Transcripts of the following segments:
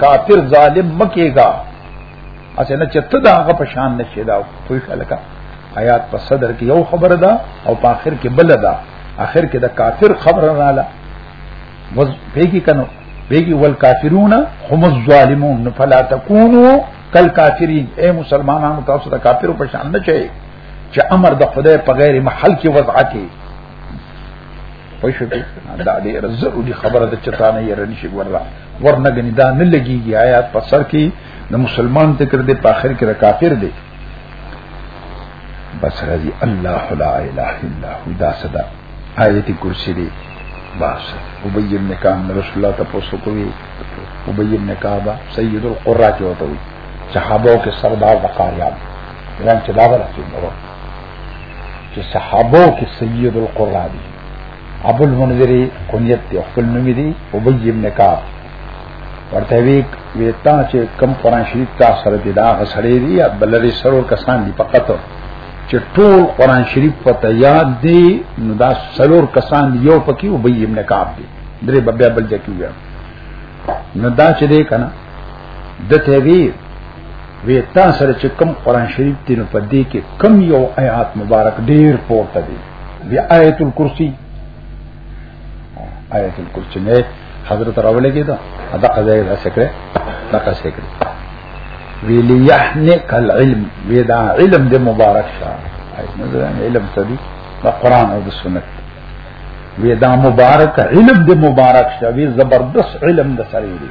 کافر ظالم مکیگا اسه نه چته دا هغه پشان نشي دا کوئی خلک آیات په صدر کې یو خبر ده او په اخر کې بل ده اخر کې د کافر خبر رااله وز پیګی کنو پیګی ول کافرون هم الظالمون فلا تکونوا کل کافرین اے مسلمانانو تاسو د کافرو په شان نه چي چې امر د خدای په غیر محل کې وضع کې پوه شو دا ډیره ضروري خبره ده چې تا نه یې رنشي ورلا ورنه غني دا نه لګيږي آیات په سر کې د مسلمان ذکر دې په اخر کې کافر دی بس راځي الله لا اله الا هو دا صدا آیت کرسی دی باس ابی ابن کعب رسول الله ته پوسو کوي ابی ابن کعب سید القرات وته وي صحابه کې سردار د قاریان ایران چې دا ورته چې صحابو کې سید القرآن دی ابو المنذر کنیت دی خپل نوم دی ابی ابن کعب ورته وی ویتا چې کم قرآن شریف تا سره دی دا غسړې دی یا بلری سرور کسان دی فقط چې ټول قرآن شریف پته یاد دی نو دا سرور کسان دی یو پکې ابی ابن کعب دی درې بیا بل ځکه وی نو دا چې دی کنه د ته وی وی تا سره چې کم قران شریف دی نو په دې کې کم یو آیات مبارک ډیر پورته دی بیا آیت الکرسی آیت الکرسی نه حضرت راولې کېدا ادا قضای را سکره دا کا سکره ویلی یحنک العلم ودا علم دې مبارک شه آیت نظر علم سدي دا قران او سنت ودا مبارک علم دې مبارک شه وی زبردست علم د سره دی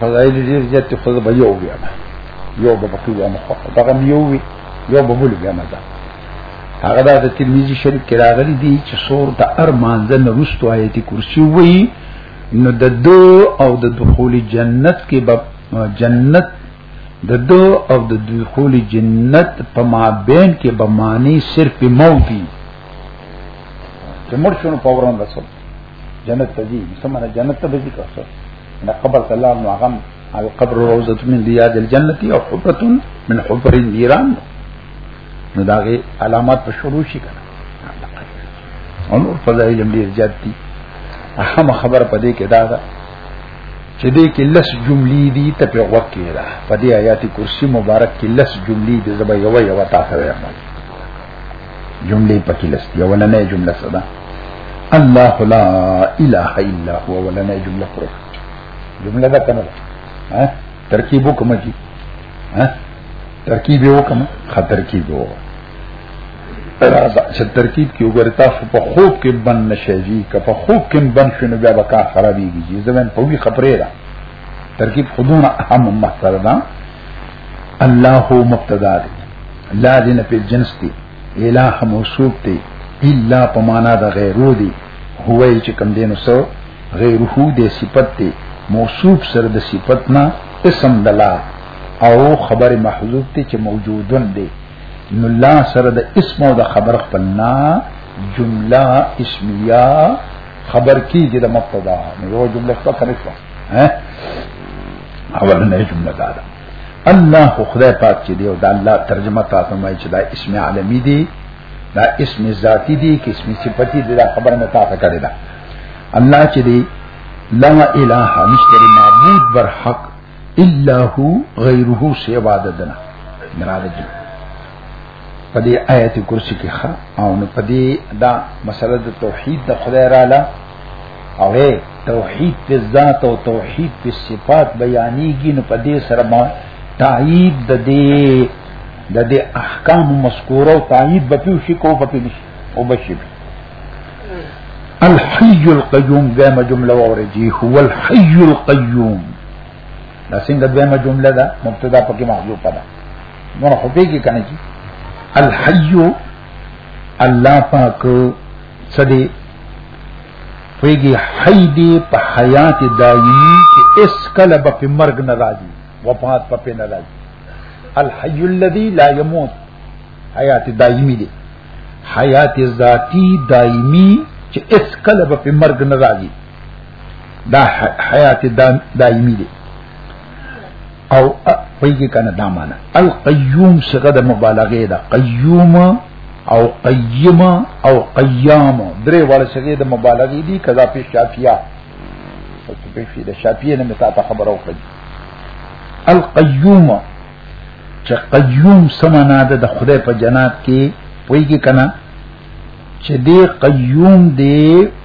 فضائل ډیر زیات ته خود به یو بیا یو به پکې یو مخه دا هم یو وی یو به بل بیا نه ده هغه د ترمذی شریف کې راغلي دي چې سور د ارمانځ نه رستو آیت کرسی وی نو د دو او د دخول جنت کې به جنت د دو او د دخول جنت په مابین کې به معنی صرف موتی چې مرشونو پوران رسول جنت ته دي سمانه جنت ته به ذکر نه قبر ته لار نو هغه القبر روزه من رياض الجنه او حفره من حفر النيران نو داغه علامات په شروع شي کنه او نور فضایل هم ډیر زیات دي اهم خبر پدې کې دا ده چې دې کې لس جملې دي ته په وخت کې ده پدې آیات کرسی مبارک کې لس جملې دي زبې یو یو تاسو وایم جملې پکې لست یو نه نه جمله صدا الله لا اله الا هو ولا نه جمله پر جمله دا کنه ها ترکیب وکم کی ها ترکیب وکم خا ترکیب وکم راځه چې ترکیب کې وګورئ تاسو په خوب کې بند نشئ جی که په خوب کې بند شونه بیا به کار خرابېږي زمون په وی خبره ده ترکیب خودونه اهم مسله ده الله هو مبتدا دی لا دین په جنس دی الہ موصوف دی الا په معنا د غیرو دی هو چې کم دینو سو غیره دی صفت دی موصوف سره د صفت نه اسم دلا او خبر محذوف دی چې موجودن دی نو لا سره د اسم او د خبر خپل نه جمله اسمیه خبر کیږي د مبتدا نو یو جمله څه کوي ها اولنې جمله دا ده الله خدای پاک چې دی او دا الله ترجمه تاسو مې چې دا اسم عالمی دی دا اسم ذاتی دی کې اسم صفتی دی دا خبره مې تاسو کړې ده الله چې دی لا اله نشتر معبود بر حق الا هو غیره سوا ددنا مراد دی په دې آیت کرسی کې ښه او نو په دې دا مسله د توحید د خدای رااله او توحید په ذات او توحید په صفات بیانېږي نو په دې سره ما تایید د دې د دې احکام مذکوره او تایید به پیو شي کو په پیو شي او بشي الحي القيوم دائما جمله ورجي هو الحي القيوم دا څنګه دویمه جمله ده مبتدا پکې محذوف ده نو خو به کې کنه کی الحي الله پاک سدي ویږي حي دي په حیات دایي چې اس کله به په مرګ نه راځي وفات په نه راځي الحي الذي لا يموت حیات دایمي دي حیات ذاتی دایمي چې اس کله به په مرګ نه راځي دا حیات دائمی دی او پیږي کنه دا معنا القیوم څنګه د مبالغه ده قیوم او قیم او قیام درې واړه څنګه د مبالغه دي کذا په شافیه او په فی د شافیه نه متا ته خبرو کوي القیوم چې قیوم سمانا ده د خدای په جنات کې پیږي کنه چې دې قیوم دې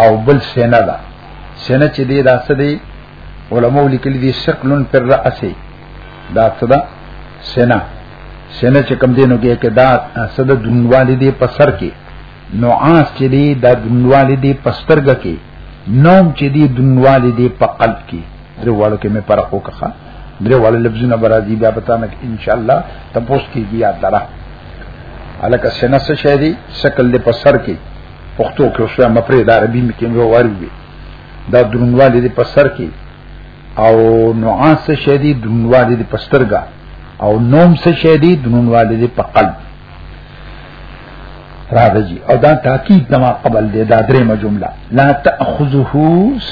او بل سینه ده سینه چې دی دا څه دی علماء لیکلي دي شکلن پر راسه دا څه ده سینه سینه چې کم دینو کې کې دا څه ده دنوالي دی په سر کې نو آس چې دی دا دنوالي دی په سترګه کې نوم چې دی دنوالي دی په قلب کې درې والو کې مې فرق وکړه درې والو لفظونه برازي بیا پتا نه ان شاء الله تاسو کېږي یاد لره الکه سینه څه شی دی شکل دی په سر کې پښتو کې اوس ما پرې د عربي مې کې واري وي دا درنوالی دی په سر کې او نعاس شدی درنوالی دی په سترګا او نوم څه شدی درنوالی دی په قلب راځي او دا تاکید نما قبل دی دا درېمه جمله لا تاخذه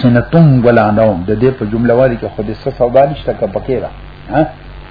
سنه ولا نوم د دې په جمله واري کې خو د څه سوال نشته کا پکې را ها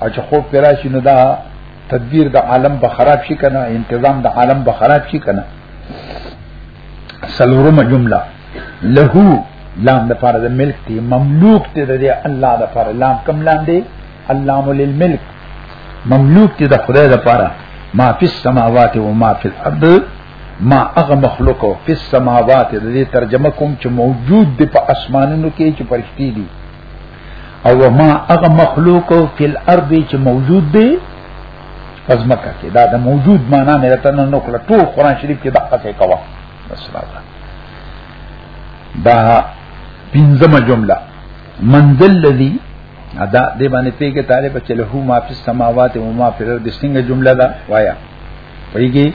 او چې خوب پیرا شي نو دا تدبیر د عالم به خراب شي کنه انتظام د عالم به خراب شي کنه سلورم جمله له لام د فار د ملک دی مملوک ته د الله د فار لام کم لام دی اللام للملک مملوک ته د خدای د فار ما فی السماوات و ما فی الارض ما هغه مخلوق فی السماوات د دې ترجمه کوم چې موجود دی په اسمانونو کې چې فرشتي دي او ما هغه مخلوق فی الارض چې موجود دی پس مکه کې دا د موجود معنا مې راته نه نکړه ټول قران شریف کې دقه څه کوا بس راځه دا پنځمه جمله منزل الذی ادا دې باندې پیګه طالب چې له ما فی السماوات و ما فی الارض څنګه جمله دا وایا پیګه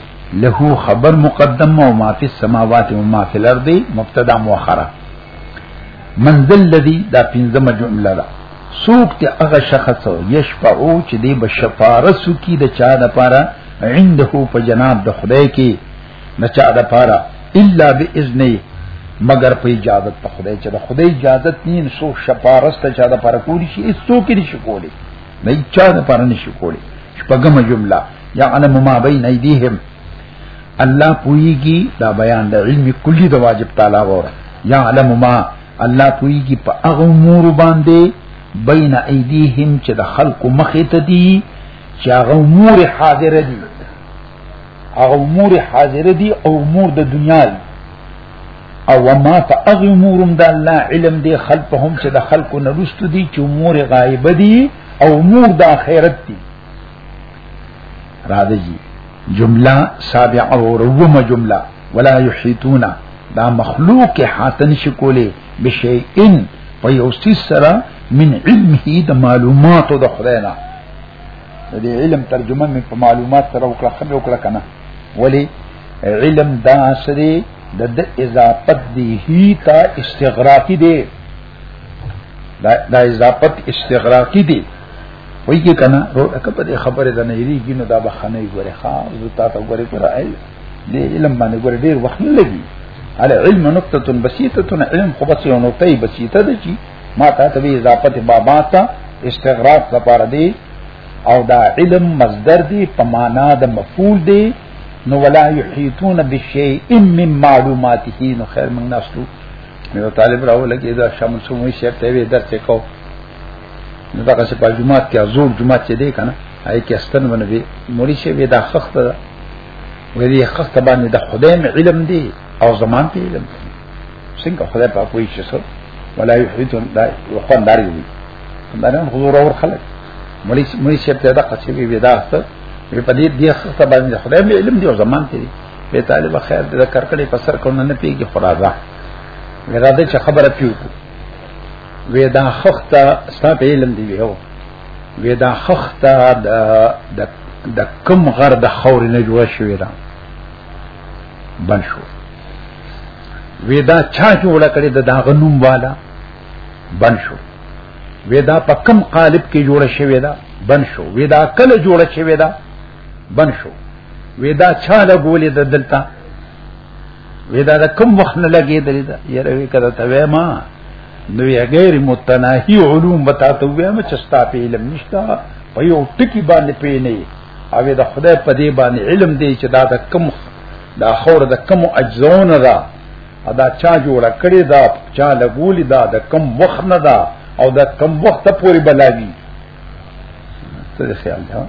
له خبر مقدم او ما فی السماوات و ما فی الارض مبتدا مؤخره من ذل الذي دا پنځمه جمله ده سوک ته هغه شخص یشفعو چې دی به شفارس کی د چا د پاره عنده په جناب د خدای کې نه چا د پاره الا باذن مگر په اجازه په خدای چې د خدای اجازه نین سو شفارس ته چا د پاره کولی شي ایستو کې نشي کولی نه چا د پاره نشي کولی شپږم جمله یعلم ما بین ایدیهم الله پويږي دا بیان د علم کلی د واجب تعالی غوړه یا علم ما الله پويږي په هغه امور باندې بین ایدیهم چې د خلق مخې ته دي چې هغه امور حاضر دي هغه امور حاضر دي او امور د دنیا دي او ما په هغه امورم د الله علم دي خلفهم چې د خلق نه رستو دي چې امور غایب دي او امور د آخرت دي را دي جمله سابعه او رومه جمله ولا يحيطون دا مخلوق کې حاتن شکولې بشي ان په یو سیس سره من علمه د معلوماتو د خدای نه د دې علم ترجمه مې په معلومات سره وکړه خمه وکړه کنه ولی علم دا سره د د اضافت دی هی تا استغراقی دی دا اضافت استغراقی دی وای کی کنه روړه کپه دې خبره ده نه یری کینو دا بخنه ګوره ها زه تا ته ګوره پر ای دې علم باندې ګوره ډیر وخت نه لګي على علم نقطه بسيطه علم خو بس یو نقطه بسيطه ده چې ما ته ته اضافه بابا ته استغراق لپاره دی او دا علم مصدر دی په معنا د مفعول دی نو ولا یحیتون بشیء من معلوماته نو خیر من ناستو یو طالب راو لګی دا شمسو مې شرط وی درته کو نو دا څه په جمعات کې ازور جمعات چې دی کنه آی کې استن باندې وی موري شي وی دا خخت ده وی دې خخت باندې د خدای علم دی او زمان په علم دی څنګه خدای په کوئی شي سره ولا یحیتون دا وقان دار یو دا نه حضور اور خلک موري موري شي ته دا قصې وی دا خخت وی په دې دې خخت باندې خدای په علم دی او زمان دی په طالب خیر د کرکړې په سر کونه نه پیږي خدای دا غراده چې خبره پیو ودا خخته ستا په علم دی ویو ودا خخته د د د کم غر د خور نه جوړ شوی دا بن شو ودا چا جوړ کړی د داغه نوم والا بن شو ودا په کم قالب کې جوړ شوی دا بن شو ودا کله جوړ شوی دا بن شو ودا چا له ګولې د دلته وی دا کوم وخت نه لګېدلې ده یره وی کړه ته وې ما نو یې غیر متناهی علوم بتا ته وې ما چې ستا په علم نشتا په یو ټکی باندې پې نه او دا خدای په دې باندې علم دی چې دا د کوم دا خور د کوم اجزونه ده ادا چا جوړ کړی دا چا لګولی دا د کم وخت نه دا او د کم وخت پورې بلاوی ته خیال دا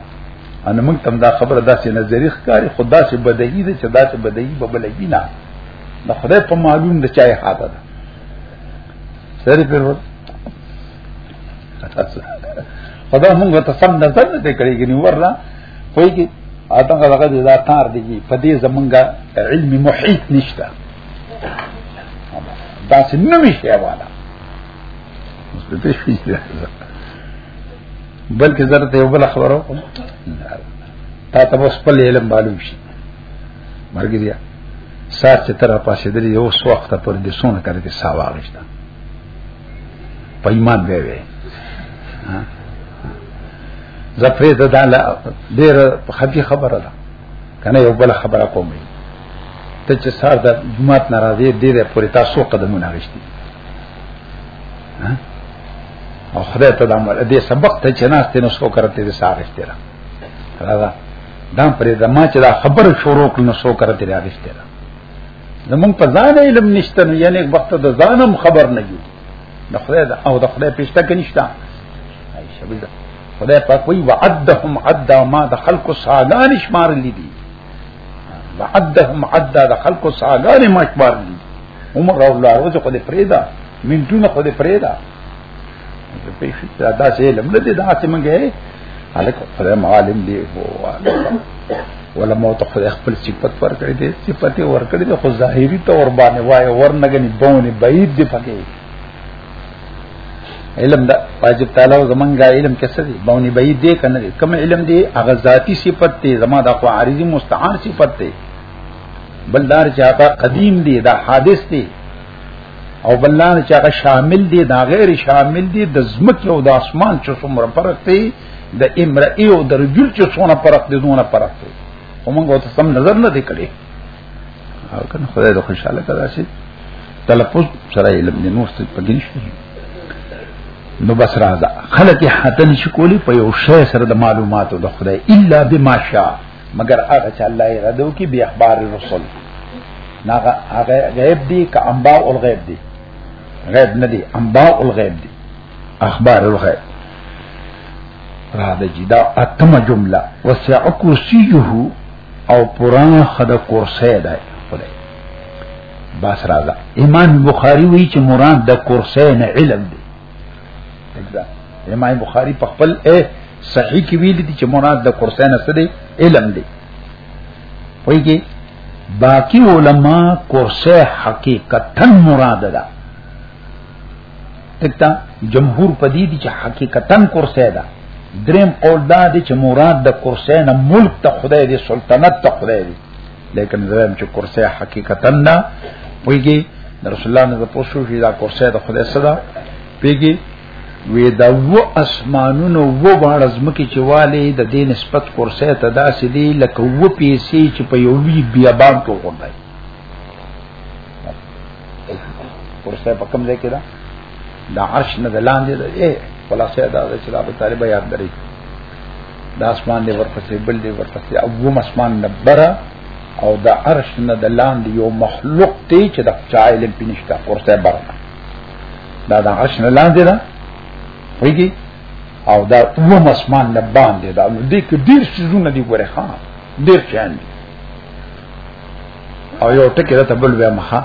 ان موږ تم دا خبره داسې نظری ښکاری خدا چې بدهی ده چې داسې بدهی به بلګی نه د خدای په معلوم د چای حاده ده سری پر ور خدا موږ ته سم نظر نه کړی ګنی ورلا کوئی کی آدم کا لگا دا تار دیږي په دې زمونږه علم محیط نشته دا سنوي شی والا بلکې زه ته یو بل خبرو کوم تا ته اوس خپل علم معلوم شي مرګ دی سات چې تر پاسې درې یو څو وخت پر دې سونه کړې کې ساوا غشتا په ایمان به وي زفرې ته دا ډېر خفي خبره ده کنه یو بل خبره کومه ته چې سار د جمعات ناراضي دې دې پورې تاسو قدمونه غشتي او خدای ته د عمل دې سبق ته چې ناس ته نو څو کرته دې سار غشتي را دا دا پرې د ما چې دا خبر شروع کړ نو څو کرته دې غشتي را زمون په ځان علم نشته نو یعنی وخت د ځانم خبر نه یو د خدای دا او د خدای پښته کې نشته عائشہ بل خدای په کوئی وعدهم عدا ما د خلق ساګان شمار لیدي لعدهم عدا د خلکو ساګانې مشبار دي عمر او الله روزه خو دې پرېدا منټونه خو دې پرېدا په پیښه دا داسې علم نه دي دا چې مونږه الک خدای معلم دی ولا مو ته خدای خپل صفت ورکړي دي صفت ورکړي دي خو ظاهري تور باندې وای ورنګني بونه بعید دی پکې علم دا واجب تعالی او زمونږه علم کې څه دي باندې به دې کنه دي کوم علم دي هغه ذاتی صفت دي زمو د خو عارضی مستعان صفت دي بلدار چې هغه قدیم دي دا حادث دي او بلدار چې هغه شامل دي دا غیر شامل دي د زمکه او د اسمان چې څومره فرق دي د امرئه او د رجل چې څومره فرق دي دونه فرق دي ومنګو ته سم نظر نه دکړي او کنه خدای د خوشاله کړه شي تلفظ سره علم نه نور څه پکې نشته نو بس راځه خلک حتن شي کولی په یو شی سره د معلوماتو د خدای الا بما شاء مگر هغه چې الله یې ردو کې به اخبار رسول ناغه هغه غیب دی که انباء الغیب دی غیب نه دی انباء الغیب دی اخبار الغیب را د جدا اتم جمله وسع کرسیه او پرانه خدا کورسه ده خدای بس راځه امام بخاری وی چې مراد د کورسه نه علم دی دا امام بخاری په خپل اے صحیح کې ویل دي چې مراد د کورسه نه څه دی علم دی وایي باقی علما کورسه حقیقتا مراد ده تکتا جمهور پدی دي چې حقیقتا کرسی ده دریم قول دا دی چې مراد د کرسی نه ملک ته خدای دی سلطنت ته خدای دی لیکن زم چې کرسی حقیقتا نه ویږي رسول الله نه پوښتنه شي دا کرسی د خدای سره پیږي وی دا و اسمانونو و باړه زمکه چې والي د دې نسبت کرسی ته داسې دی لکه و پیسې چې په یو لوی بیابان کې وغونډای ورسته په کوم ځای کې دا د عرش نه د لاندې ده اے خلاصه دا چې دا په طالب یاد دري د اسمان دی ورپسې بل دی ورپسې او وم اسمان نه بره او د عرش نه د لاندې یو مخلوق دی چې د چایل په نشته ورسته بره دا د عرش نه لاندې ده ویږي او دا وم اسمان نه باندې دا دې کې ډیر شزونه دی ګوره ها ډیر چاندي او یو ټکی راته بل بیا مخه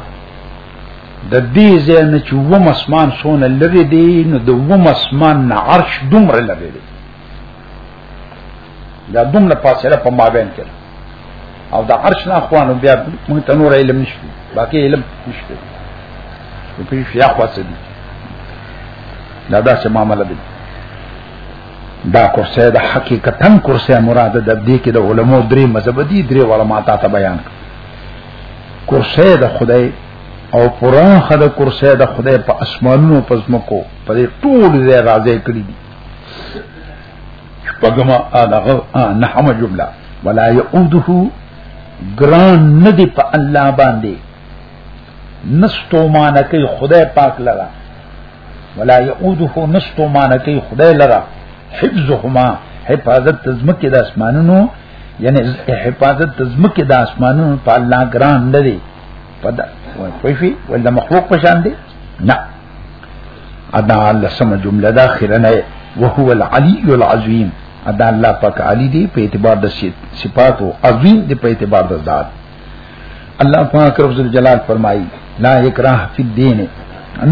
د دې ځای نه چې وم اسمان سونه لري دی نو د وم اسمان نه عرش دومره لري دی دا دومره فاصله په مابین کې او د عرش نه اخوانو بیا موږ ته نور علم نشته باقي علم نشته په پیښه یا خاصه دي دا داسې معاملې دي دا کورسه د حقیقتا کورسه مراد د دې کې د علماو درې مذهب دي درې علما ته بیان کورسه د خدای او قران خد کورسه د خدای په اسمانونو په زمکو په دې ټول ځای راځي کړی دي شپږم هغه نحم جمله ولا يعوده ګران ندی په الله باندې نستو مانکه خدای پاک لرا ولا يعوده نستو مانکی خدای لرا حفظهما حفاظت تزمکی د اسمانونو یعنی حفاظت تزمکی د اسمانونو په الله ګران نه دی پدا وای فی ولا مخلوق پشان دی نه ادا الله سم جمله دا اخره نه وهو العلی العظیم ادا الله پاک علی دی په اعتبار د صفات او عظیم دی په اعتبار د ذات الله پاک رب جلال فرمایي لا اکراه فی الدین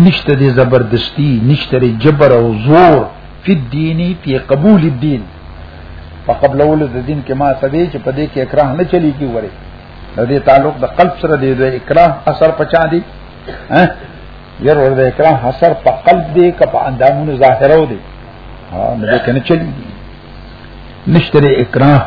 نشته دې زبردستی نشته دې جبر او زور فی الدین فی قبول الدین فقبل اول د دین کې ما سدې چې په دې کې اکراه نه چلی کی وره د دې تعلق د قلب سره دی د اکراه اثر پچا دی ها ير ور د اکراه اثر په قلب دی که په اندامونو ظاهرو دی ها نه کنه چلی نشتره اکراه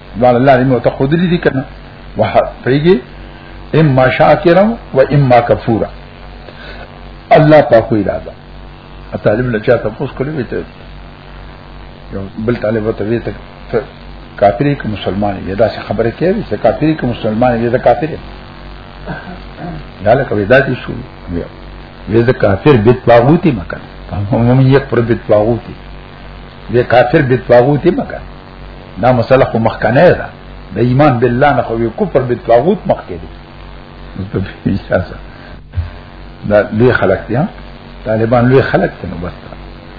بل الله دې مت خود دې کنه وه پیږي اما شاکرا و اما کفورا الله په خو اراده طالب له چا تاسو کولې وي ته یو بل طالب ته وي ته کافری که مسلمان وي دا څه خبره کوي چې کافری که مسلمان وي دا کافر دی دا لکه ودا دي شو بیا وې دا کافر بیت باغوتی مکان هم هم یک پر بیت باغوتی وې کافر بیت باغوتی مکان دا مسله خو مخکنه ده د ایمان بالله نه خو کفر به طاغوت مخ کې دي اجازه دا لوی خلک دي طالبان لوی خلک دي نو بس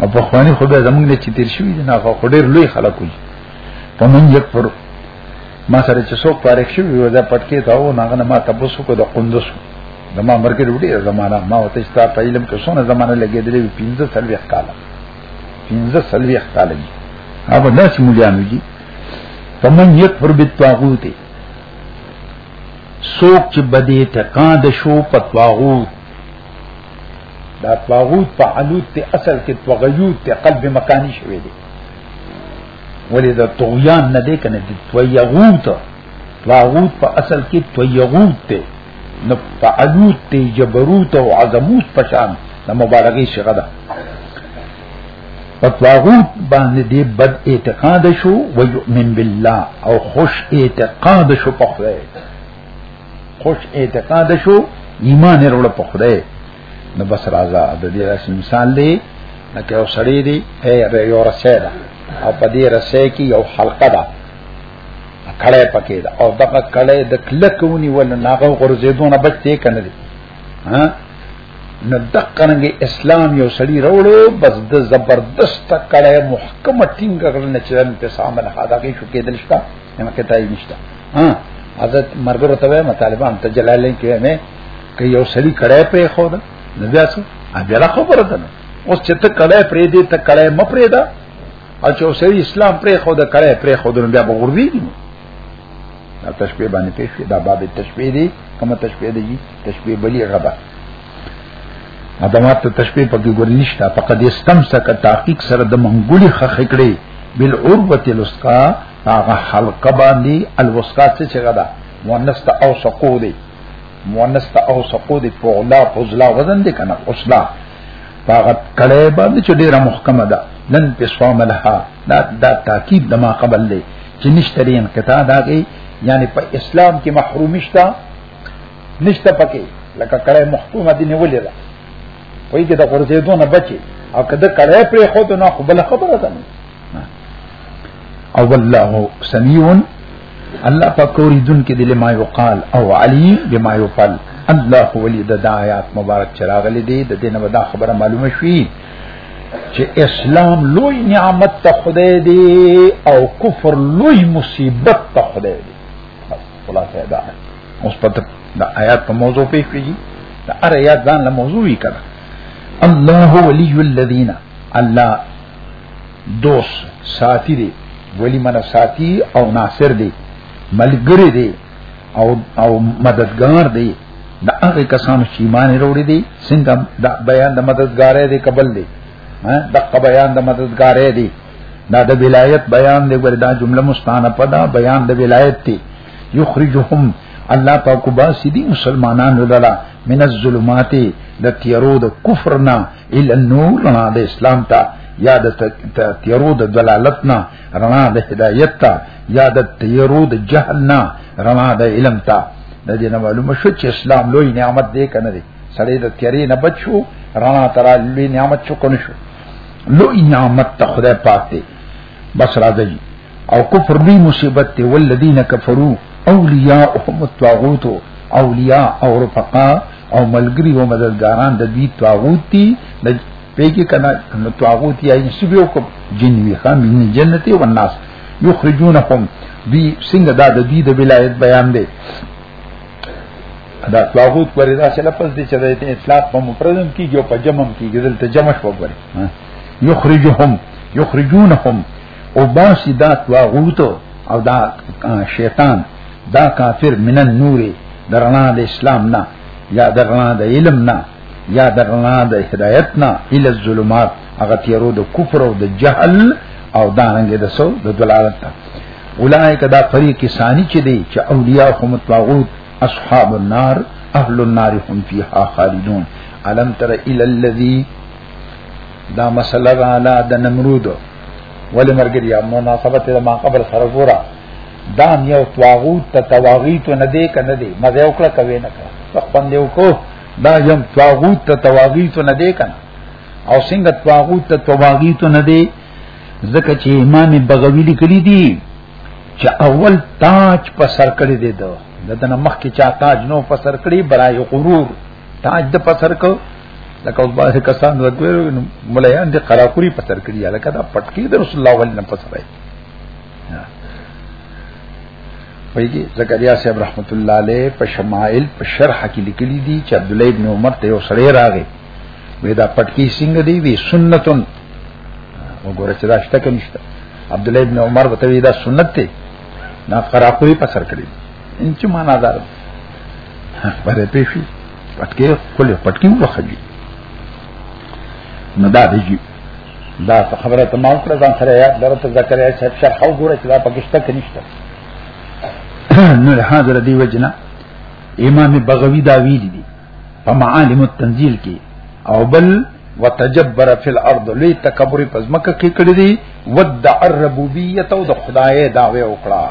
او په خواني خو به زمونږ نه چې تیر شوی نه خو ډیر لوی خلک وي په من یکفر ما سره چې څوک پاره شي وي دا پټکی تا و نه نه ما تاسو کو د قندوس د ما مرګ وروړي زمانہ ما وته ستا په علم کې څونه زمانہ لګېدلې 15 سال وخت کاله پنځه سلوي ښکاله دي هغه داسې مليانو دي فمن يكفر بالطاغوت سوک چې بده اعتقاد شو په طاغوت دا طاغوت په علوت ته اصل کې طغيوت ته قلب مکاني شوی دی ولې دا طغيان نه دی کنه د طغيوت طاغوت په اصل کې طیغوت ته نو فعلوت ته جبروت او عظموت پشان د مبالغه شغه ده په طاغوت باندې دې بد اعتقاد شو و یؤمن بالله او خوش اعتقاد شو په خدای خوش اعتقاد شو ایمان وروړ په خدای نو بس راځه د دې راس مثال دی لکه یو سړی دی یو رسې ده او په دې رسې کې یو حلقه ده کړه پکې دا او دغه کړه د کلکونی ول ناغه غرزیدونه بچته کنه دي ها نو دقنګ اسلام یو سړی وروړو بس د زبردست کړه محکمه ټینګ غرنه چې ان په سامل حداقي شو کېدل شته نه کتای نشته ها حضرت مرګرو ته ما طالبان ته جلالین کې مې که یو سړی کړه پرې خو ده نو بیا څه بیا خبره ده اوس چې ته کړه پرې دې ته کړه مپرې ده او چې اوسې اسلام پرې خو د کړه پرې خو د بیا بغوردي دا تشبیه باندې پیښ دا باب تشبیه دی کومه تشبیه دی تشبیه بلی غدا ادمات ته تشبیه پکې ګور نشته فقط استم سره تحقیق سره د منګولي خخ کړي بل عروه الوسقا هغه حلقه باندې الوسقا څه چې غدا مؤنث ته او سقو دی مؤنث ته او سقو دی په غلا فضلا وزن دی کنه اوسلا طاقت کړه باندې چې ډیره محکمه ده لن تسوام لها دا دا تاکید د ما قبل لې چې نشته لري انقطاع داږي یعنی په اسلام کې محروم شته نشته پکې لکه کړه محکومه دي نیولې ده وایي چې د غرزیدو نه بچي او کده کړه پر خود نه خپل خبره ده او والله سميع الله پاک اوریدون کې دل ما یقال او علی بما یفعل الله ولی د آیات مبارک چراغلی دی د دینه ودا خبره معلومه شوی چې اسلام لوی نعمت ته خدای دی او کفر لوی مصیبت ته خدای دی خلاصه دا اوس په د آیات په موضوع پیښ کیږي د ار آیات ځان له موضوع یې کړه الله ولی الذین الله دوست ساتي دی ولی من ساتي او ناصر دی ملګری دی او او مددگار دی دا هغه کسانو چې ایمان وروړي دي څنګه دا بیان د مددګارې دی قبل دی دغه بیان د مددګارې دی دا د ولایت بیان دی ګور دا جمله مستانه پدا بیان د ولایت دی یخرجهم الله پاک وباسي دي مسلمانانو لرا من الظلمات د تیرو د کفرنا الا النور رنا د اسلام ته یا د تیرو د دلالت نه رنا د هدایت ته یا د تیرو د جهل نه رنا د علم ته د دې معلومه شو چې اسلام لوی نعمت دی کنه دی سړی د تیرې نه بچو رنا ترا لوی نعمت شو کنه شو لوی نعمت ته خدای پاک دی بس راځي او کفر دی مصیبت دی والذین کفروا اولیاءهم الطاغوت اولیاء او رفقا او ملګری او مددګاران د دې طاغوت دي د پیګه کنا نو طاغوت یا سبي او جن وی خام من جنت او الناس یخرجونهم دی څنګه دا د دې د ولایت بیان دی دا طاغوت پر دا چې لفظ دي چې د اطلاق په مفردم کیږي او په جمم کیږي دلته جمع شو غوري یخرجهم یخرجونهم او باسی دا طاغوت او دا شیطان دا کافر من النور درنا د اسلام نه یا درنا د علم نه یا درنا د هدایت نه ال الظلمات هغه تیرو د کفر او د جهل او دانګ د سو د دلالت اولائک دا فریق ثانی چې دی چې اولیاء هم طاغوت اصحاب النار اهل النار هم فیها خالدون علم تر ال الذی دا مسله را لا د نمرود ولې مرګ یا مناسبت د ما قبل سره ګورا دا یو طاغوت ته تواغیت نه دی کنه دی مزه وکړه کوي نه کړه خپل یو کو دا یم طاغوت ته تواغیت نه دی کنه او څنګه طاغوت ته تواغیت نه دی ځکه چې امام بغوی لیکلی دی چې اول تاج په سر کړی دی دا دنه مخ کې چا تاج نو په سر کړی برای غرور تاج د په سر کو لکه اوس باندې کسان ورته ملایان دي قراقوري په سر کړی لکه دا پټکی د رسول الله ولنه په سر ویږي زکریا صاحب رحمت الله علیه په شمائل په شرح کې لیکلي دي چې عبد الله ابن عمر ته یو سړی راغی وې دا پټکی څنګه دی وی سنتون وګوره چې دا شته کې نشته عبد الله ابن عمر وته وی دا سنت دی نا قراقوی په سر کړی ان چې معنا دار باندې پیشي پټکی خپل پټکی وخجی نو دا دی دا خبره ته ما وکړه ځان سره یاد لرم ته ذکر یې صاحب شرح وګوره چې دا پکشته کې نشته نو له حاضر دی وجنا امام بغوی دا ویل دي په معالم التنزيل کې او بل وتجبر فی الارض لوی تکبر په ځمکه کې کړی دی ودع الربوبیه او د خدای دعوی وکړه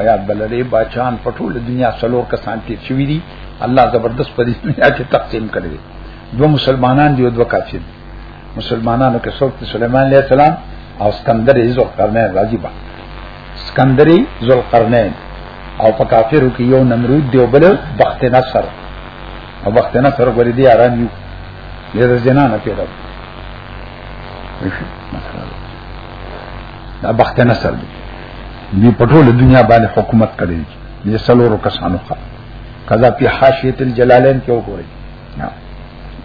ایا بلری بچان پټول دنیا سلور کسان تیر شوی دی الله زبردست په دې دنیا کې تقسیم کړی دی دو مسلمانان دی او دو کافر دی مسلمانانو کې څوک سليمان عليه السلام او اسکندر ذوالقرنین راځي با اسکندري ذوالقرنین او په کافرو کې یو نمرود دی او بل بخت نصر او بخت نصر ورې دی آرام یو یره زنا نه پیدا دا بخت نصر دی دی په ټول دنیا باندې حکومت کړی دی سلورو کسانو کا قضا په حاشیه الجلالین کې وګورئ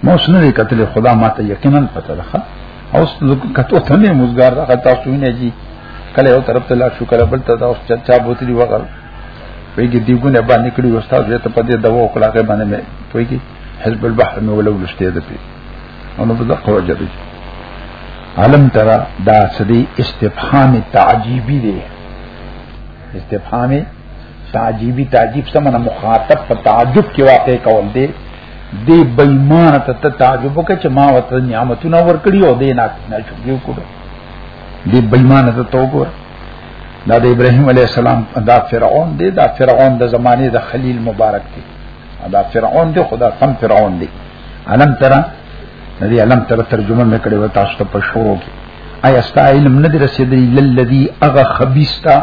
ما اوس نه کتلې خدا ما ته یقینا پته ده او اوس کته ته نه مزګار راغی تاسو نه جی کله یو طرف ته لا شو کله بل ته دا اوس چا بوتلی وغل پیګي دیګونه باندې کړی استاد یې ته په دې دوا او کلاګه باندې مې پیګي حزب البحر مې ولو لشته ده پی او نو بده قوه جبي علم ترى دا سدي استفهام تعجيبي دي استفهام تعجیبی تعجیب سمنه مخاطب په تعجب کې واقع کول دی دی بېمانه ته تعجب وکړي چې ما وته نعمتونه ورکړي او دې نه نه شکر وکړو دی بېمانه ته توګور دا د ابراهيم عليه السلام دا فرعون دی دا فرعون د زمانه د خلیل مبارک دی دا فرعون دی خدا سم فرعون دی علم ترى ندی علم ترى ترجمه مې کړې و تاسو ته په شروع کې آیا ستا علم نه درسېدلی للذي اغه خبيستا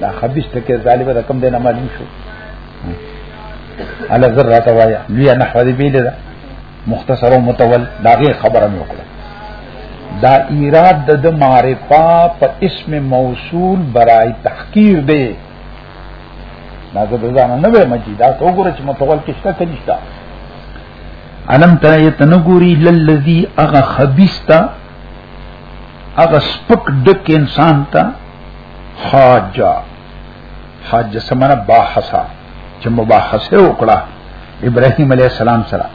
دا خبيث ټکی ظالم دا کم دی نه معلوم شو على ذره توایا لوی نحو دی بیل دا مختصر او متول دا غي خبره مې وکړه دا ایراد د د معرفه په اسم موصول برای تحقیر دی دا زه ځان نه وې مجی دا تو ګره چې متول کښته کلیشتا انم ته یتنګوری للذي اغه خبيستا هغه سپک ډک انسان ته حاجا حاجه سمانه باحثه چې مباحثه وکړه ابراهيم عليه السلام سره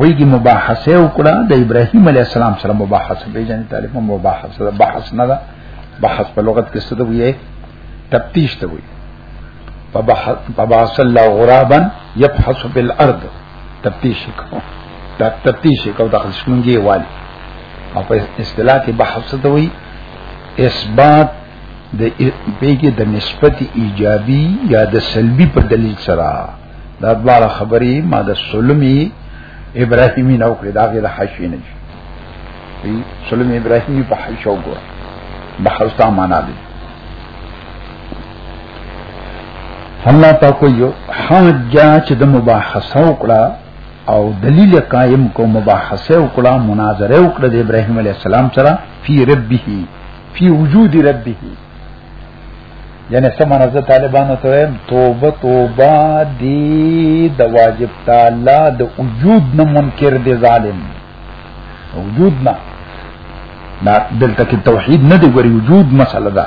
ویږي مباحثه وکړه د ابراهيم عليه السلام سره مباحثه به جن طالب مباحثه ده بحث نه ده بحث په لغت کې څه وي تفتیش ته وي فبحث الله غرابا يبحث في الارض تفتیش کو دا تفتیش کو دا شمنګي والی او په اصطلاح کې بحث ته وایي اثبات د بیګه د نسبت ایجابي یا د سلبي په دلیل سره دا دواړه خبرې ما د سلمي ابراهیمی نو کړی دا غیر حشی نه دی سلمي ابراهیمی په حشو ګور بحث تا معنا دی الله پاک یو حج چې د مباحثه وکړه او دلیل قائم کو مباحثه وکړه مناظره وکړه د ابراهیم علی السلام سره فی ربه فی وجود ربه یعنی سمانه زه طالبانو ته توبه توبه دی د واجب تعالی د وجود نه منکر دی ظالم وجود نه دا دلته کې توحید نه دی ګوري وجود مسله ده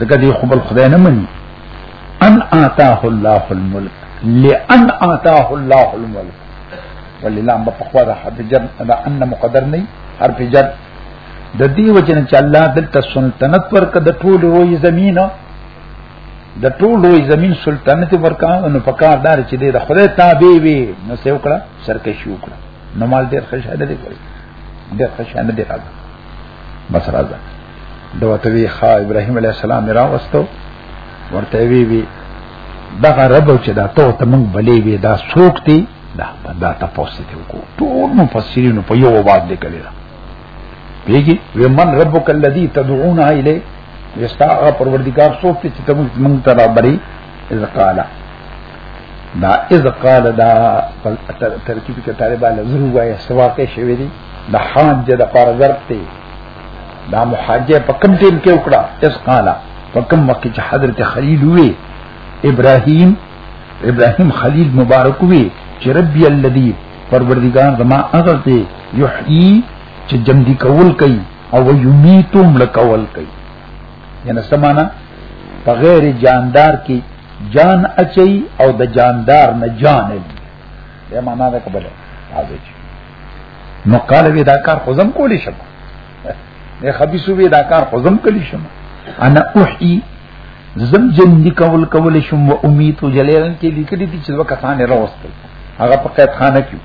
ځکه دی خپل خدای نه مني ان آتاه الله الملک لئن آتاه الله الملک ولله په خوا د حد جر دا ان مقدر نه حرف جر د دې وجنه چې الله دلته سلطنت ورک د ټول وې زمينه د ټول وې زمين سلطنت ورکا نو پکار دار چې د خدای تابع وي نو څه وکړه سرکشي وکړه نو مال ډېر خوشاله دي ډېر خوشاله دي راځي بس راځه دا وته وی ښا ابراهيم عليه السلام راوستو ورته وی وی دا رب چې دا ته ته مونږ بلې وی دا څوک دی دا دا تاسو ته وکړو ټول مفسرین په یو واځ لیکل را پیږي وی من ربک الذی تدعون الیه یستا پروردگار څوک چې ته مونږ ته را بری اذ قال دا اذ قال دا ترکیب کې طالبا لزم وایي سوا کې شوی دی د حاج د پر ضرب دی دا محاجه په کوم ټیم کې وکړه اذ قال په کوم وخت چې حضرت خلیل وی ابراهیم ابراهیم خلیل مبارک وی چې ربي الذی پروردگار زما اغل ته یحیی چې جمدی کول کوي او یمیتو ملکول کوي یعنی سمانا په غیر جاندار کې جان اچي او د جاندار نه جان دی دا معنا ده کبله راځي نو قال وی دا کار خزم کولی شم نه خبيسو وی دا کار خزم کولی شم انا احي زم جن دی کول کول شم و امید جلیلن کې لیکلي دي چې وکړه ثانه راوستل هغه په قید خانه کې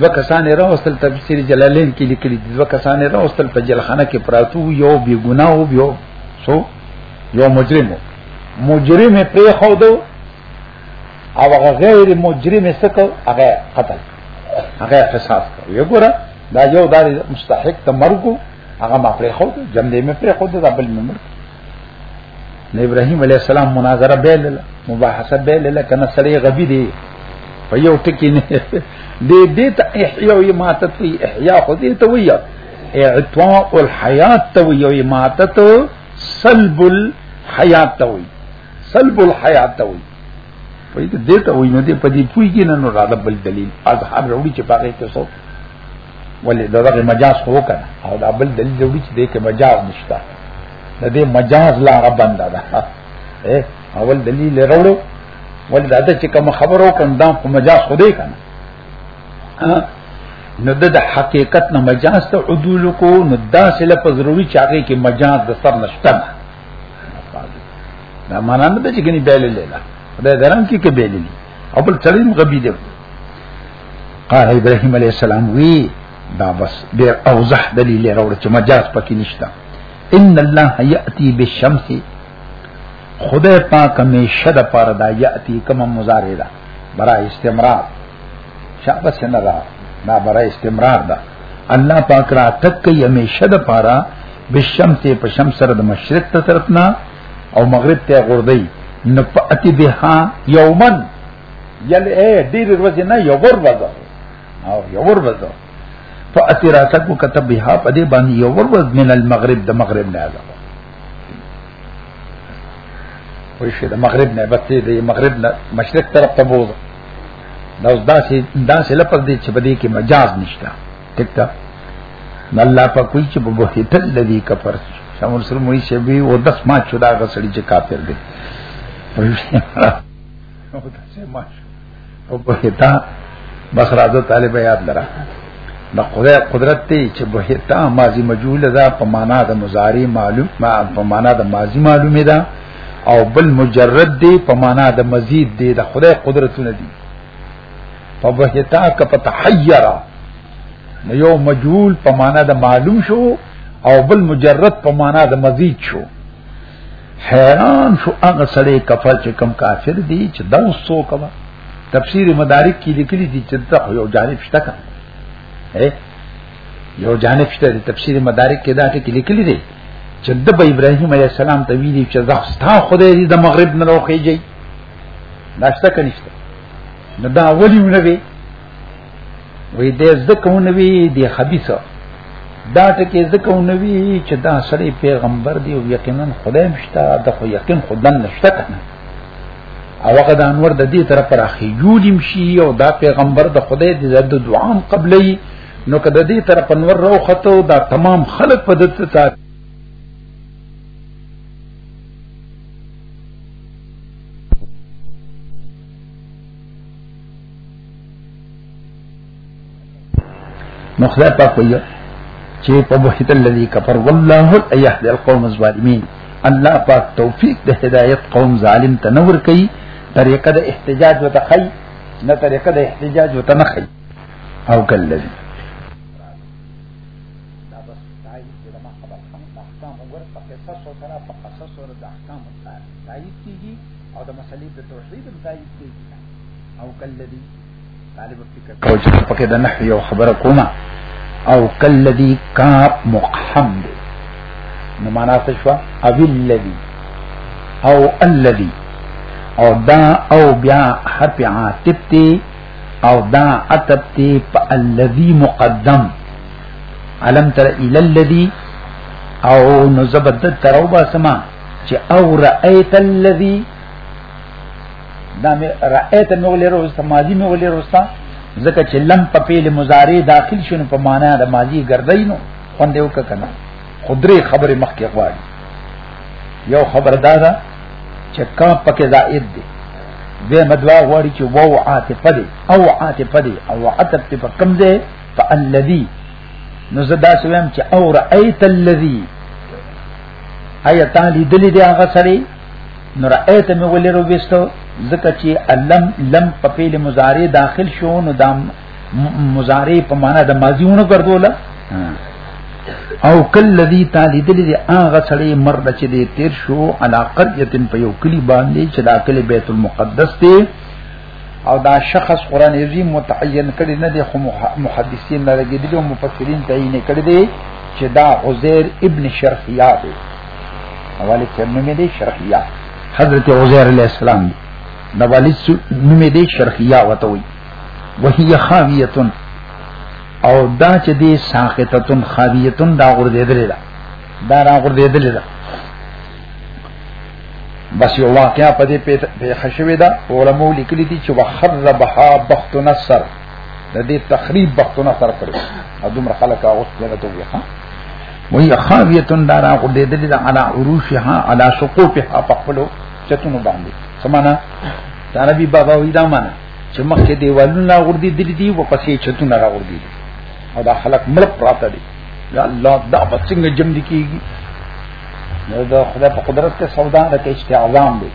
دو کسان راوستل تفسیر جلالین کې لیکلي دي دو کسان راوستل په جلخانه کې پراتو یو بی ګناه او یو سو یو مجرم مجرم پرې خو دو او هغه غیر مجرم سکو هغه قتل هغه قصاص کو یو ګره دا یو دار مستحق ته مرګو هغه ما پرې خو جملې مې پرې خو دا بل مې مرګ نو ابراهيم عليه السلام مناظره به لاله مباحثه به لاله کنه سړی غبي دی په یو ټکی نه دې دې ته احیا یې ماته ته احیا خو دې ته ویا اعطاء الحیات ته ویا یې ماته ته سلب الحیات ته وی سلب الحیات ته وی په دې ته وی نه دې په دې پوی کې نه نو را بل دلیل اظهار وروړي چې پاره کې څو ولې دغه مجاز خو وکړه او دا بل دلیل جوړی چې دې کې مجاز نشته د دې مجاز لا ربند ده اول دلیل وروړو ولې دا چې کوم خبرو کړم دا په مجاز خو دې کنه نو د حقیقت نه مجاز ته عدول کو نو دا سله په ضروري چاغي کې مجاز د سر نشته دا معنا نه ده چې ګني بیل لیلا دا درم کې کې بیل لیلا او بل چړې مغبي دی قال ابراهيم عليه السلام وی دا بس ډیر اوضح دلیل راوړ چې مجاز پکې نشته ان الله یاتی بالشمس خدای پاک همیشه د پاره دا یاتی کوم مضارع ده برای استمرار شابه سن را دا برای استمرار ده الله پاک را تک همیشه د پاره بالشمس په شمس سره د مشرق ته طرفنا او مغرب ته غردی نپاتی بها یومن یل اے ډیر ورځ نه یو ورځ او یو ورځ فاتراتک وکتب بها په دې باندې یو ورځ من المغرب د مغرب نه ده وای شي د مغرب نه بس د مغرب نه مشرق طرف ته بوزه دا اوس داسې داسې لفظ دی چې بده کې مجاز نشته ټیک ده الله په کوئی چې په بهت الذي کفر شمر سره مې شبي او دس ما چودا غسړي چې کافر دی او ته چې ماش او بهتا بس راځه طالب یاد لره نو خدای قدرت دی چې بهتا ماضی مجهول ده په معنا د مضارع معلوم ما په معنا د ماضی معلومه ده او بل مجرد دی په معنا د مزید دی د خدای قدرتونه دي په بهتا ک په تحیرا نو یو مجهول په معنا د معلوم شو او بل مجرد په معنا د مزید شو حیران شو هغه سړی کفر چې کم کافر دی چې دا وسو کما تفسیر مدارک کې لیکلي دي چې دا یو جانب شته کا یو جانب شته د تفسیر مدارک کې دا ټکی لیکلي دي چې د ابراهیم علی السلام ته ویلي چې زه ستا خدای دې د مغرب نه راوخیږي دا شته کنيشته نو دا ولي ونه وی دې ځکهونه وی دی خبيثه دا ټکی ځکهونه وی چې دا سړی پیغمبر دی او یقینا خدای مشته د خو یقین خدای نشته کنه او هغه د انور د دې طرف پر اخی جوړیم شي او دا پیغمبر د خدای د زړه دعا قبلې نو کده دې طرف انور روخته دا تمام خلق په دته تا نو خدای پاک وایي چې په بوحت الذي كفر والله لا يهدي القوم الظالمين الله پاک توفیق د هدایت قوم ظالم ته نور کوي طریقه د احتجاج وتخی نه طریقه د احتجاج وتنخی او کلذي او کلذي طالب فکر کوي چې په کې د نحو یو خبره کومه او کلذي کا مقحم دی نو معنا څه شو او الذي او الذي او دا او بیا حرف عاطف دی او دا عتب دی په الذي مقدم علم تر الى الذي او نزبد تروبا سما چې او رأيت الذي دا مې رأیت مې ولې روسته ماضی مې ولې روسته ځکه چې لم په پیل مضارع داخل شونه په معنا د ماضی ګرځینو خوند یو کنه خدري خبره مخکې غواړي یو خبردار چې کا پکې زائد دی به مدوا غواړي چې وو عاطفه دی او عاطفه دی او عتب په کم دی فالذي نو زدا سویم چې او رأیت الذي ایا تعالی دلی دی هغه سره نو رأیت می ولې رو وستو ځکه چې علم لم په فعل مضارع داخل شو نو دا مضارع په معنا د ماضیونو ګرځوله او کل لذي تعالی دې دې هغه سړی مرد چې دې تیر شو علا قريه په یو کلی باندې چې دا کلی بیت المقدس دی او دا شخص قران عظیم متعین کړي نه دي خو محدثین نه لګیدلي او مفسرین تعین کړي دي چې دا عزیر ابن شرخیا دی والد صاحب نومې دی شرقیه حضرت عزیر علیہ السلام دی دا والد نومې دی شرقیه وته وي وهي خاویه او دا چې دی ساقطتن خاویه دا غور دی درې دا دا را غور دی درې دا بس یو واقعا په دې په خشوي دا علماء لیکلي دي چې وخر بها بخت نصر د دې تخریب بخت نصر کړو ادم خلک اوس جنته وي ها وی خاویتن دارا خو دې دې دا علا عروشها علا سقوطها په خپل چتونو باندې سمانا عربي بابا وی دا معنا چې مخکې دیوالونه غردي دي دي او پسې چتونه را غردي دي او دا خلک مړ پراته دي یا الله دا په څنګه جمع دي کیږي نو دا خدای په قدرت کې سودا ده کې استعظام دی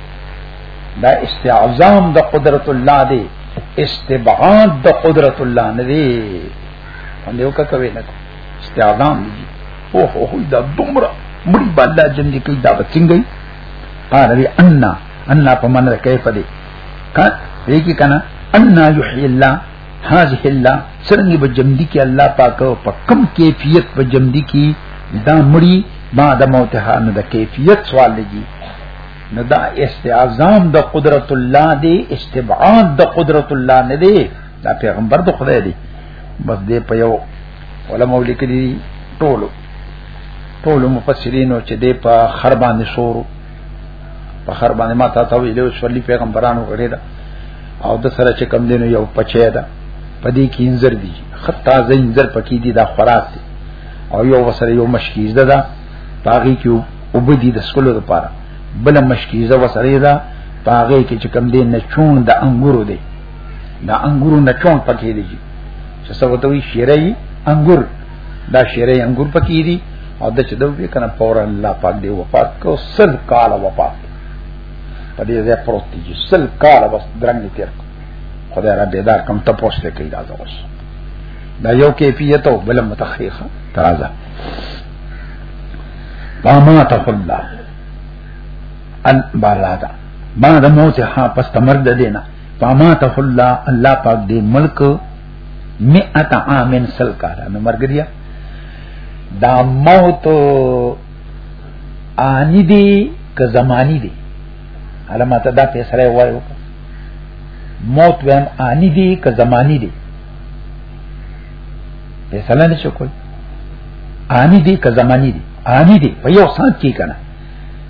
دا استعظام د قدرت الله دی استبعاد د قدرت الله نه دی باندې وکړه کوي نه استعلام دي او هو هو دا دومره مړي بالا جن دي کوي دا بچنګي قال لي ان ان په من کیف دي کا دې کې کنه ان یحیی الله هذه الله څنګه به جمدی کې الله پاک په کم کیفیت به جمدی کې دا مړي ما د موتها نه د کیفیت سوال لګي نو دا استعظام د قدرت الله دی استبعاد د قدرت الله نه دی دا پیغمبر د خدای دی بس دې په یو علماء لیکلي ټولو ټول مفسرین چې دې په خر باندې شورو په خر باندې ما تاسو ویلو چې ولي پیغمبرانو کړی دا او د سره چې کم دینو یو پچې دا پدې کې انځر دي خطا زنجر پکې دي دا خراب دي او یو وسره یو مشکیزه ده پاغي کې وبدي د سکلو لپاره بل مشکیزه وسره ده پاغي کې چې کم دین نه چون د انګورو دي دا انګورو نه چون پکې دي چې څه وته وي شیرای انګور دا شیرای انګور پکې دي او د چې دوی کنه پور الله پاک دی وفات کو سل کال وفات په دې ځای پروت دي سل کال بس درنګ تیر خدای را بیدار کم ته پوښتنه کوي دا اوس دا یو کیفیت او بل متخیخه ترازه فما تفلا ان بالادا ما د موت ها پس تمر د دینا فاماته الله الله پاک دې ملک مئات عامن سل کالا نو مرګریا دا موت آنی دی که زمانی دی حالا ما ته دا فیصله وایو موت ویم آنی دی که زمانی دی فیصله نشو کول آنی دی که زمانی دی آنی دی په یو سات کې کنه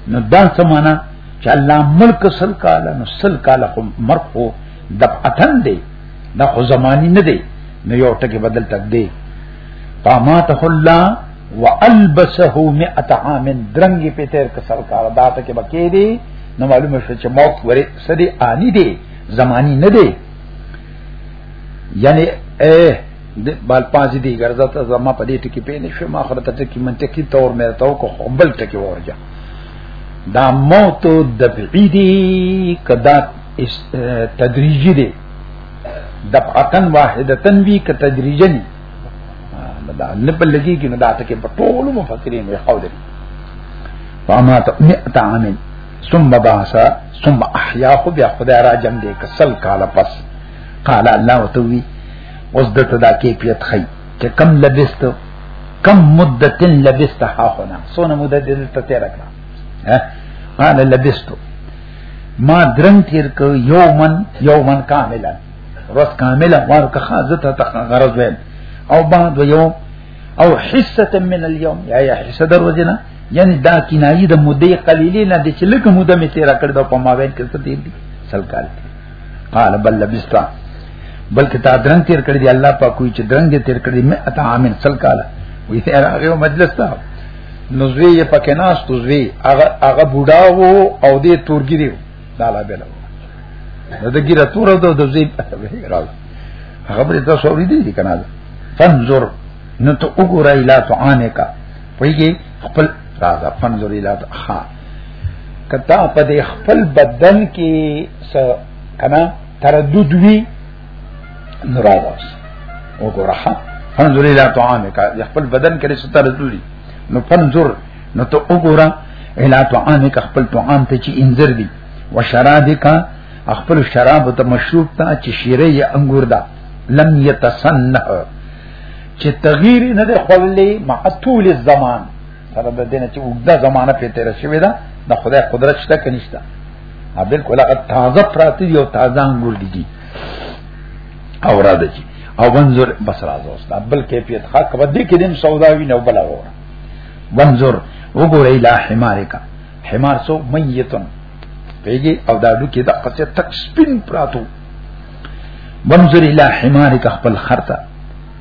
نو دا سمانا چې الله ملک سل کاله نو سل کاله خو مرګ خو د اتن دی دا خو زمانی نه دی نو یو ټکی بدل تک دی پاماته الله والبسه مئه عام درنګي په تیر ک سل کاله دا ټکی بکې دی نو معلومه شو چې موت ورې سدي آنی دی زمانی نه دی یعنی اے د بال پازی دی ګرځا ته زما په دې ټکی پېنې شو ما خره ته ټکی منطقي تور مې تاو کو خپل ټکی ورجا دا موت دفعی دی کدا تدریجی دی دفعتن واحدتن وی ک تدریجن دا نه په لګي کې نه دا ټکي په ټولو مفسرین یې قول دي فاما تمئت عام ثم باسا ثم احیاه بیا خدای را جم دې کسل کاله پس قال الله وتوی اوس دته دا کیفیت خی چې کم لبست کم مدت لبست ها هنا سونه مدت دې ته تیر کړه ها قال لبست ما درن تیر کو یومن یومن کاملا رس کاملا وار که خازه ته غرض وین او بعد یوم او حصه من اليوم یا یا حصه دروځنه یعنی دا کنایي د مدې قلیلې نه د چلک مده می تیر کړ د په مابین کې څه دی سل کال دی قال بل لبستا بلکې تا درنګ تیر کړی دی الله پاک کوئی چې درنګ دې تیر کړی مې اتا عامل سل کاله وې ته راغیو مجلس ته نو زوی یې پکې ناس تو زوی هغه هغه بوډا وو او دې تورګری دا لا بل نو د ګیره تور او د زوی راو هغه پرې تاسو ورې دي کنه فنظر نو ته وګورای لا تو آنه کا پېږي خپل راځه فنظر لا تو ها کتا په دې خپل بدن کې س کنا تردد وی نراوس وګوره فنظر الى طعامك خپل بدن کې څه تردد وی نو فنظر نو ته وګوره الى طعامك خپل طعام ته چې انذر دی وشرابك خپل شراب ته مشروب ته چې شیره یا انګور ده لم يتسنه چې تغییر نه دی خولې مع طول الزمان سره د دینه چې وګدا زمانہ په تیر شوی دا د خدای قدرت شته کنيشته ا بالکل هغه تازه پراتی دی او تازه انګور دي او را دي او منظور بس راځه اوس دا بل کیفیت خاک په دې کې دیم سوداوی نه بلا و منظور وګورئ لا حمارکا حمار سو میتن پیږي او دا دو کې د قصه تک سپین پراتو منظور لا حمارکا خپل خرته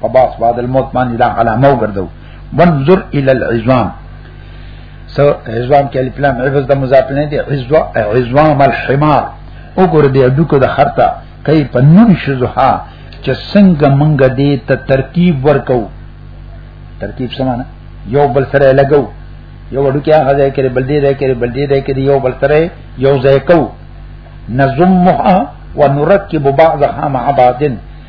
په باس بعد الموت باندې دا علامه وګرځو منظر الى العظام سو عظام کې الف لام عوض د مضاف نه دي عزوا عظام الحمار وګور دې ډکو د خرتا کای په نون شزها چې څنګه مونږ دې ته ترکیب ورکو ترکیب سمانه یو بل سره لګو یو وړو کې هغه ځای کې بل دې ځای کې بل دې ځای کې یو بل سره یو ځای کو نظمها ونركب بعضها مع بعض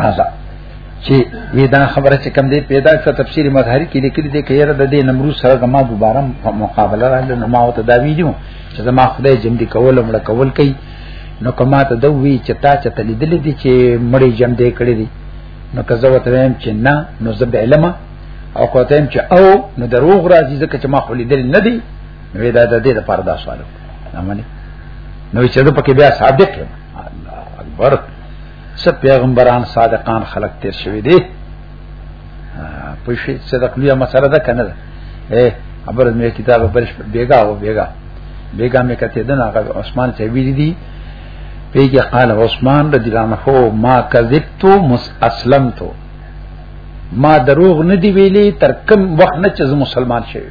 راځه چې وی دا خبره چې کم دی پیدا کړه تفسیر مظهری کې لیکل دي کيره د دې نمرود سره زما دوباره مقابله راځي نو ما او ته دا ویډیو چې زما خدای جمع دي کول مړ کول کوي نو کما ته د وی چې تا چې تلیدل دي چې مړی جمع دې کړی دي نو که زه وته ویم چې نه نو زه به علم او کوته چې او نو دروغ راځي ځکه چې ما خو لیدل نه دي نو دا د دې لپاره دا سوال نه مني نو چې زه پکې بیا صادق یم الله اکبر څه پیغمبران صادقان خلق تیر شوی دی په شي صدق لویه مسله ده کنه اے خبر مې کتاب برش بیگا و بیگا بیگا مې کته دنا عثمان چې ویری دی پیګه قال عثمان رضی الله عنه ما کذبت مس اسلمت ما دروغ نه دی ویلي تر کوم وخت نه چې مسلمان شوی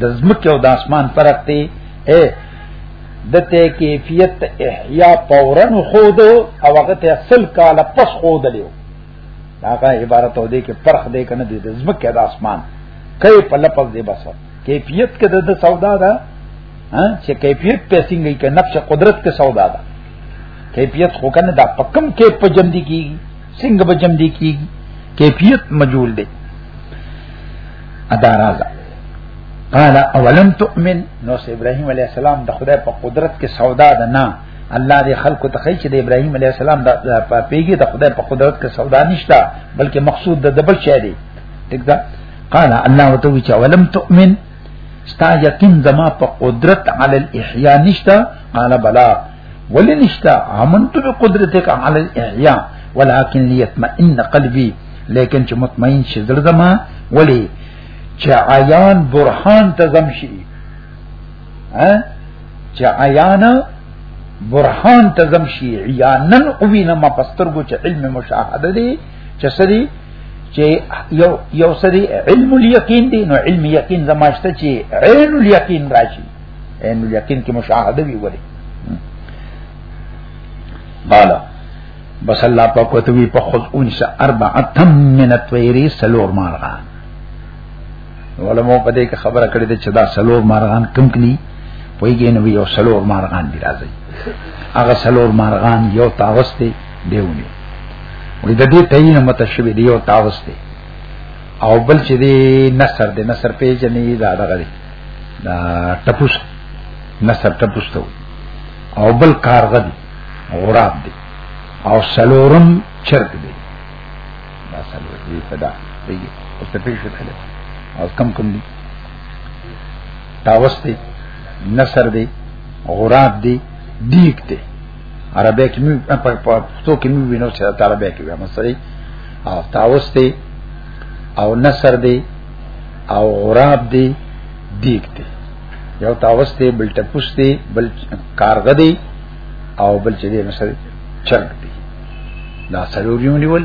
د زمکه او د اسمان فرق دی اے دته کیفیت احیا پورن خود او هغه ته اصل کال پس خود لیو هغه عبارت او دې کې فرق دی کنه د زمکه د اسمان کای په لپس دی بس کیفیت کې د سودا ده چې کیفیت پیسې نه کې نفس قدرت کې سودا ده کیفیت خو کنه دا پکم کې پجندګي څنګه به جمع دي کی کیفیت مجول دی ادا رازا قال اولم تؤمن نو ابراهيم عليه السلام د خدای په قدرت کې سودا ده نه الله دې خلکو ته خی چې د ابراهيم عليه السلام د پیګي د خدای په قدرت کې سودا نشته بلکې مقصود د دبل شی دی ټیک ده قال الله وتوي چې اولم تؤمن ستا یقین زما په قدرت علی الاحیا نشته قال بلا ولی نشتا امنت به قدرتک علی الاحیا ولکن لیطمئن قلبی لیکن چې مطمئن شې زړه زما ولی چې عیان برهان ته زم شي ها چې عیان برهان ته زم شي عیانن او وینه ما پسترګو چې علم مشاهده دی چې سری چې یو یو سری علم الیقین دی نو علم یقین زماشته چې عین الیقین راشي عین الیقین کې مشاهده وی ولی بالا بس الله په کوتوی په خود انس اربعه من الطير سلور مارغان علماء په دې کې خبره کړې ده چې دا سلور مارغان کم کړي پویږي نو یو سلور مارغان دی راځي هغه سلور مارغان یو تاوس دی دیونی وې د دې تعین متشبه دی یو تاوس دی او بل چې دی نصر دی نصر پیژنې دا دغه دی دا ټپوس نصر ټپوس ته او بل کارغه دی غراب دی او سلورم چرګ دی دا سلور دی صدا دی او څه پیښ کړل او کم کم دی تاوس دی نصر دی غراب دی دیک دی عربی کې مې په پښتو کې مې وینو چې عربی کې وایم سړي او تاوس دی او نصر دی او غراب دی دیک دی یو تاوس دی بل ټپوس دی بل کارغه دی او بل چې دی مثلا چرګ دی دا سلوریو نیول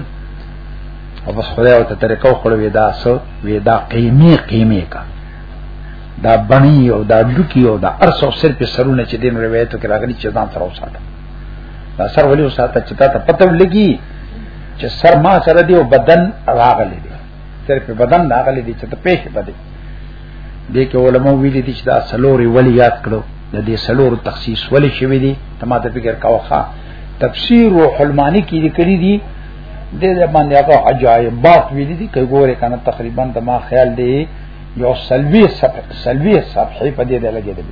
او بس خدای او ته طریقو خړ ودا سو ودا قیمه قیمه کا دا بنی او دا لکی او دا ارسو سر په سرونه چې دین روایتو کې راغلي چې ځان سره وساته دا سر ولې وساته چې تا ته پته لګي چې سر ما سره دی او بدن راغلی دی صرف بدن دا غلي دي چې ته پېښ پدې دې کې علماء ویلي دي چې دا سلوري ولي یاد کړو د دې سلور تخصیص ولي شوی دي تماته فکر کاوخه تفسیر روح المانی کې لیکلي دي د دې باندې هغه عجایبات ویلي دي کې ګوره کنه تقریبا د ما خیال دی یو سلوی صفحه سلوی صفحه په دې لګې دي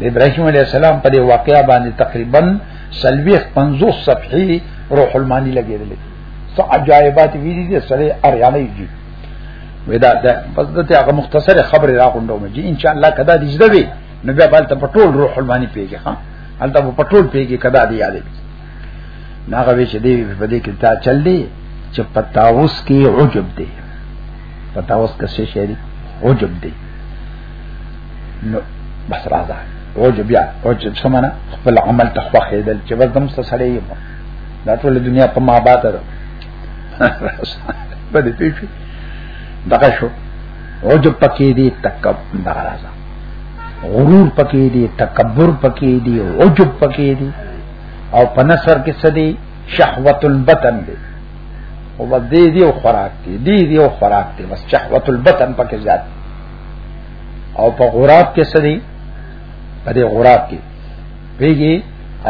د ابراهیم علی السلام په دې واقعیا باندې تقریبا سلوی 50 صفحه روح المانی لګې دي څه عجایبات ویلي دي سره اریانه دي ودا ده پس دته هغه مختصره خبره را غونډو مې ان شاء الله کدا دې زده وي نو بیا بل ته پټول روح المانی پیږي ها البته په پټول پیږي کدا دې یادې ناغه وی چې دې په دې کې تا چل دی چې پتاوس کې عجب دی پتاوس کې څه شي دی عجب دی نو بس راځه عجب یا عجب سمانا خپل عمل تخوخیدل چې بس دم سره دا ټول دنیا په ما باته ده په دې پیښه دغه شو او جو پکې دي تکب دغه راځه غرور پکې دي تکبر پکې دي او جو پکې دي او په نصر کې سدي شهوت البطن دي او دې دي او خوراک دي دې دي او خوراک دي بس شهوت البطن پکې زیات او په غراب کې سدي په دې غراب کې ویږي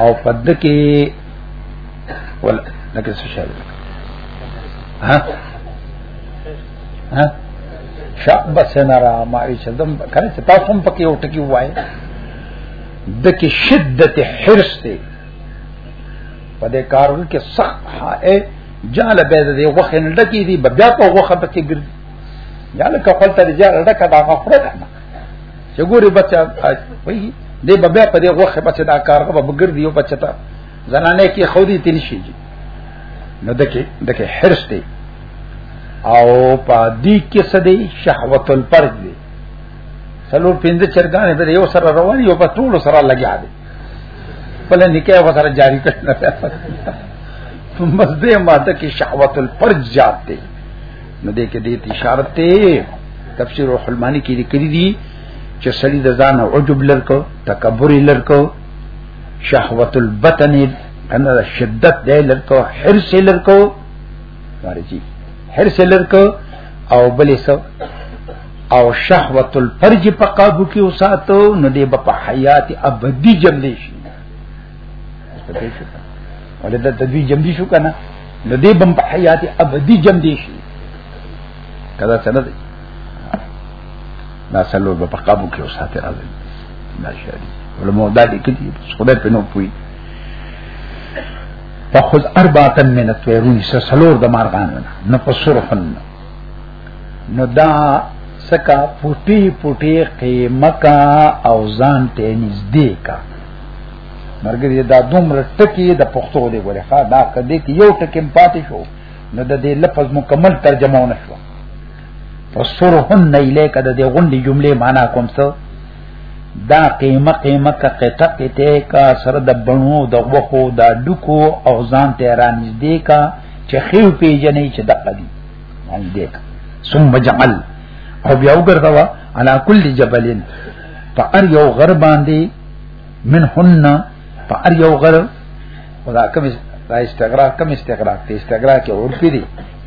او پد کې ول لکه څه شي ها ها شعب سنرا ما ایشدم کنه چې تاسو هم پکې یو ټکی وای د کې شدت حرس دی په دې کارونو کې سخت حائه جعل بيد دی وخت نه ډکی دی بیا په وخت پکې ګرځي یا لکه خپل ته رجال ډکه دا غفره ده چې ګوري بچا وایي دې بیا په دې غوخه بچا دا کار به بګر دیو بچا ته زنانه کې خو دې تل شي نو دکې دکې حرس دی او په دې کې سدي شهوت الفرج دی څلور پنځه چرګانې به یو سره روان یو په ټول سره لګیا دي بل نکاح وسره جاری کړنه بس دې ماته کې شهوت الفرج جات دی نو دې کې دې اشاره ته تفسیر الحلمانی کې لیکلي دي چې سړي د ځان عجب لرکو تکبر لرکو شهوت البطن کنه شدت دې لرکو حرس لرکو ورجی حرس لرکو او بلې سو او شهوت الفرج په قابو کې وساتو نو دې په حیات ابدی جملې شي ولې د تدوی جمع دي شو کنه نو دې بم په حیات ابدی جمع دي شي کدا څنګه دی دا سلو په قابو کې اوساته راځي دا شری علماء دا دي کې خدای په نو پوي فخذ اربعه من الطيرون سلور د مارغان نه په سرحن نو دا سکا پوټي پوټي قیمکا او ځان ته نږدې کا مرګري دا دومره ټکی د پښتو دی ګوره ښا دا کدی کې یو ټکی پاتې شو نو د دې لفظ مکمل ترجمه ونه شو فسرهن الیک د دې غونډې جملې معنا کوم څه دا قیمه قیمه کا قطع قطع کا سر د بڼو د وخو د ډکو او ځان ته را نږدې کا چې خیو پیجنې چې دقه دي باندې دې کا ثم جعل او بیا وګرځوا علا کل جبلن په ار یو غر باندې من هن په ار یو غر خدا کوم دا استغراق کوم استغراق ته استغراق کې اور پیری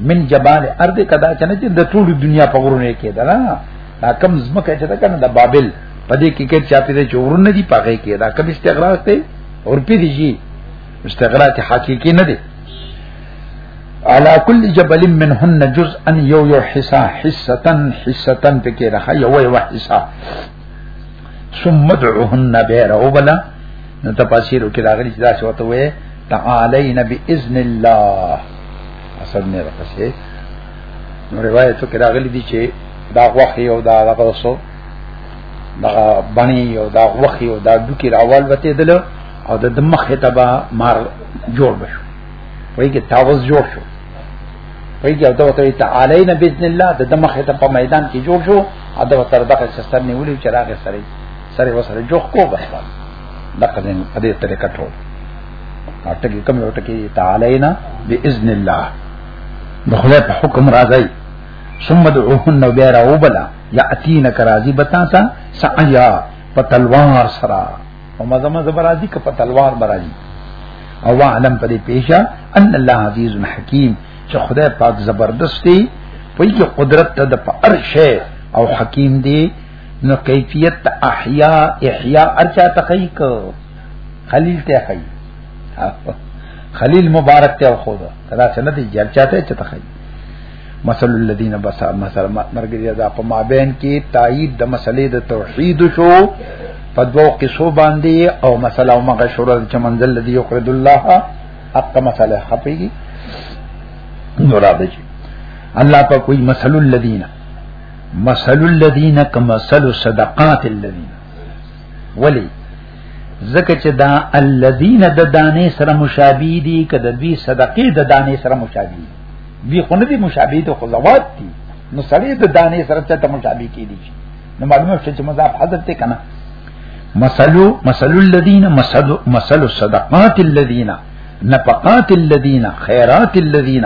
من جبال ارض کدا چنه چې د ټول دنیا په غرونه کې ده نه دا کم زمکه چې ده کنه د بابل په دې کې کې چا پیری چې ورونه دي پغې کې دا کوم استغراق ته اور پیری جی استغراق حقيقي نه دي على كل جبل منهن جزءا يو يو حصه حصه حصه پکې راخه یو یو حصه ثم دعوهن بیر او بلا نو تفاسیر کې راغلي چې دا څه وته وې تعالین باذن الله اصل نه راځي نو روایتو کې راغلي دي چې دا وحی او دا هغه وسو دا بنی او دا وحی او دا دکی راوال وته دل او د مخه تبا مار جوړ بشو وای کې تاوز جوړ شو وای کې دا وته تعالی نه باذن الله د دمخه ته په میدان کې جوړ شو او دا تر دغه سستر نیولې چې راغې سره سره وسره جوخ کو بس دغه دې په دې طریقه ټول اټکی کوم یو ټکی تعالی نه باذن الله د خدای په حکم راځي ثم دعوهن بيرا وبلا ياتينك راضي بتاسا سعيا پتلوار سرا او مزه مزه برازي که په تلوار برازي او علم په دې پیشا ان الله عزیز حکیم چې خدای پاک زبردست دی په یو قدرت ته د پر شی او حکیم دی نو کیفیت احیا احیا ارچا تخیق خلیل ته خی خلیل مبارک ته خو دا څنګه دی جرچا ته چته خی مثل الذين بس مثلا مرګري دا په مابین کې تایید د مسلې د توحید شو په دوو قصو باندې او مسله او مغه شروع چې منزل الذي يقرض الله حق مسله خپيږي نور راځي الله په کوئی مثل الذين مثل الذين كمثل صدقات الذين ولی زکه چې دا الذين د دانې سره مشابه دي کده دوی صدقې د دانې سره مشابه دي دی خو نه دی مشابه ته خو زوات دي نو سړی د دانې سره ته مشابه کیدی شي نو معلومه شته چې مذاب حضرت ته کنه مثلو مثل الذين مثل مثل الصدقات الذين نفقات الذين خيرات الذين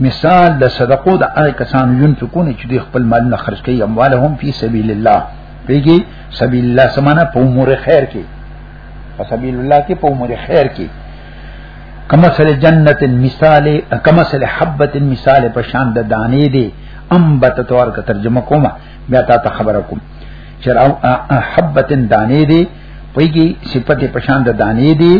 مثال د صدقو د هغه کسان ينفقون چې د خپل مال نه خرج کوي اموالهم فی سبیل الله پیږي سبیل الله سمانه په امور خیر کې په سبیل الله کې په امور خیر کې کما سره جنت مثال کما سره حبت مثال په شان د دانې دی ام بت تور کا ترجمه کوم بیا تا ته خبر کوم چر او حبت دانې دی پېږي صفته په شان د دانې دی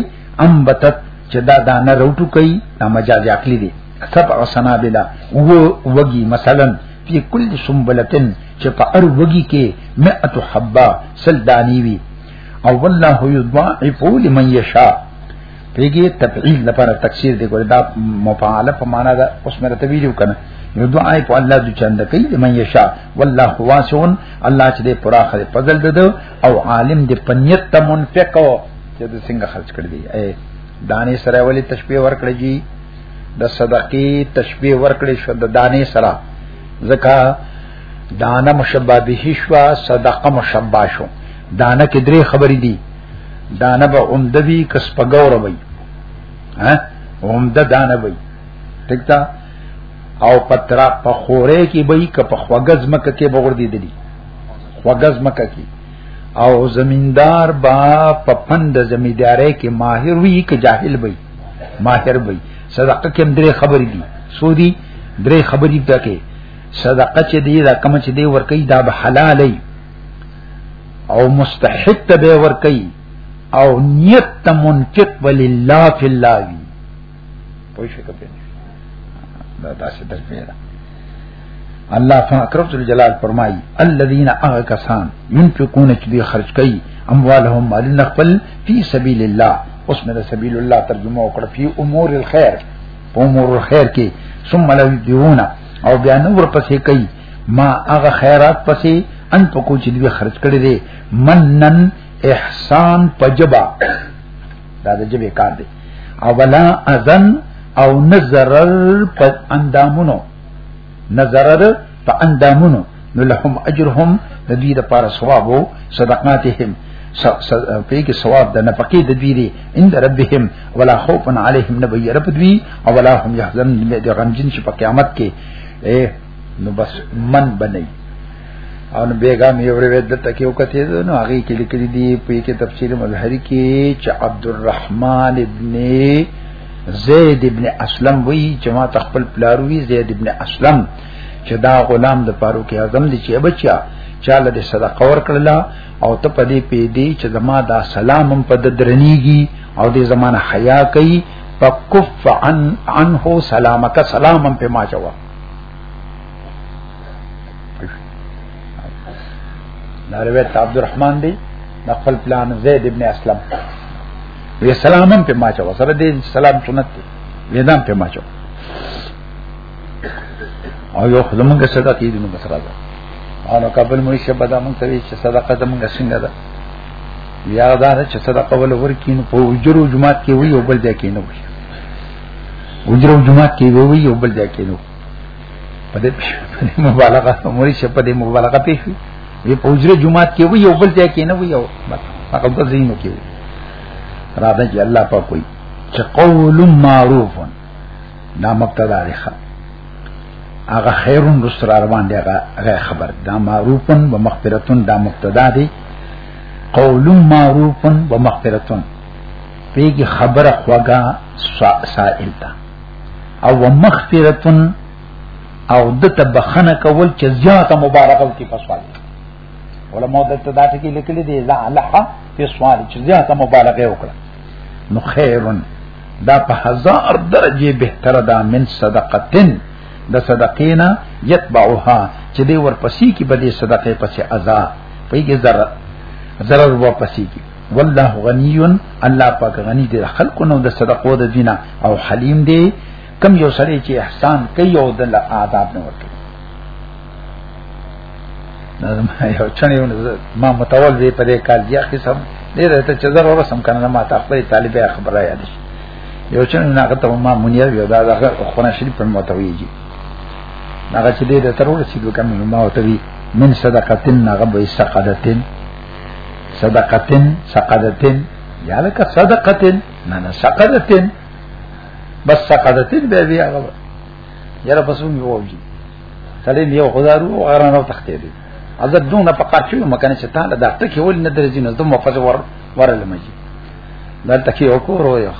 ام بت چې دا دانه روټو کوي دا مجاز عقلی دی سبع سنابلا و وگی مثلا فی کل سنبلتن چې په ار وگی کې مئه حبه سل دانی وی او والله یضاعف لمن یشاء پیږي تفعیل لپاره تکثیر دی ګور دا مفعله په معنا دا اوس مې راته ویلو کنه یو دعا په الله د چند کوي لمن یشاء والله واسع الله چې دې پراخ دې فضل ده او عالم دې پنیت ته منفق او چې د څنګه خرج کړی دی اے دانې سره ولې تشبیه ورکړی جی د صدقې تشبیه ورکړی شو د دانې سره زکه دانه مشبہ به شوا صدقه مشبہ شو دانه کې درې خبرې دي دانه به عمده وی کس په ګور وی ها عمده دانه وی ټیک تا او پترا په خوره کې وی ک په خوګز مکه کې بغور دي دي خوګز مکه کې او زمیندار با په پند زمیندارې کې ماهر وی ک جاهل وی ماهر وی صدقه کې درې خبرې دي سودی درې خبرې پکې صدقه چې دی دا کوم چې دی ورکی دا به حلالي او مستحق ته به ورکی او نیت ته منفق ولله فی الله وی پوه شو کپه دا تاسو ته پیدا الله فاکرم ذل جلال فرمای الذين اغكسان ينفقون چې دی خرج کوي اموالهم مال نقل فی سبیل الله اوس مې د سبیل الله ترجمه وکړه فی امور الخير په امور خیر کې ثم لو دیون او بیا نور پسې کوي ما هغه خیرات پسې ان په کوچ دی خرج کړي دي منن احسان پجبا دا د جبه کار دی او بلا اذن او نظر په اندامونو نظر ده په اندامونو نو لهم اجرهم د دې لپاره ثواب او صدقاتهم په کې ثواب د نفقې د دې دی ان ربهم ولا خوف عليهم نبي رب دوی او ولا هم يحزنون د غمجن چې په قیامت کې نو بس من بنئ او نو بیگا می یو روایت دلته کې وکته نو هغه کې لیکلي دي په کې تفسیر مظهری کې چې عبدالرحمن ابن زید ابن اسلم وی چې ما تخپل پلاروي زید ابن اسلم چې دا غلام د فاروق اعظم دی چې بچیا چاله د صدقه ورکړل او ته پدې پیدي چې زما دا سلام هم په درنیږي او د زمانه حیا کوي فکف عن عنه سلامک سلام هم په ما جواب دا روایت عبدالرحمن دی د خپل پلان زید ابن اسلم وی سلامم په ما چا سره دې سلام سنت دی ویدام په ما چا او یو خدمت کې صدقه دې نو بسره ده او نو قبل مې شه بدا مونږ ته چې صدقه دې مونږ څنګه ده یا دا چې صدقه ول ورکین په اجرو جمعات کې وی او بل ځای کې نه وی اجرو جمعات کې وی او بل ځای کې نه په دې مبالغه موري چې په دې مبالغه پیښ وي په حجره جمعات کې وي یو بل ځای کې نه وي یو هغه د زینو کې وي را ده چې الله په کوئی چې قول معروف دا مبتدا دی هغه خیرون رسول روان دی هغه خبر دا معروفن و مغفرتون دا مبتدا دی قول معروفن و مغفرتون پیږي خبره خوګه سائل ته او مغفرتن او دته بخنه کول چې زیاته مبارکه وکي په سوال علماء دته دا ټکی لیکلي دي لا لح په سوال چې زیاته مبارکه وکړه نو خیرن دا په هزار درجه بهتره ده من صدقتن د صدقینا یتبعها چې دی ورپسې کې بده صدقه پسې عذاب پیږي zarar zarar ورپسې کې والله غنی الله پاک غنی دی خلق نو د صدقو د دینه او حلیم دی کم یو سړی چې احسان کوي او د آداب نه ورته نظم یو چنه یو ما متول دی په دې کار دی اخی سم دې راته چې زر ورسم کنه ما ته خپل طالب خبره یاد شي یو چنه نه غته ما مونږ یو دا دغه خونه شریف په متویږي هغه چې دې د ترور چې کوم ما وتوی من صدقتن هغه به صدقتن صدقتن سقدتن یا لکه صدقتن نه نه سقدتن بس سقدتن به بیا غو یاره پس مو ووجي سړی یو خدارو غره نو تختې دي ازه دونه په قاچو مکان چې تا له داخته کې ول نه درځي نو دمو فز ور ورل مجي دا تکي یو کور یو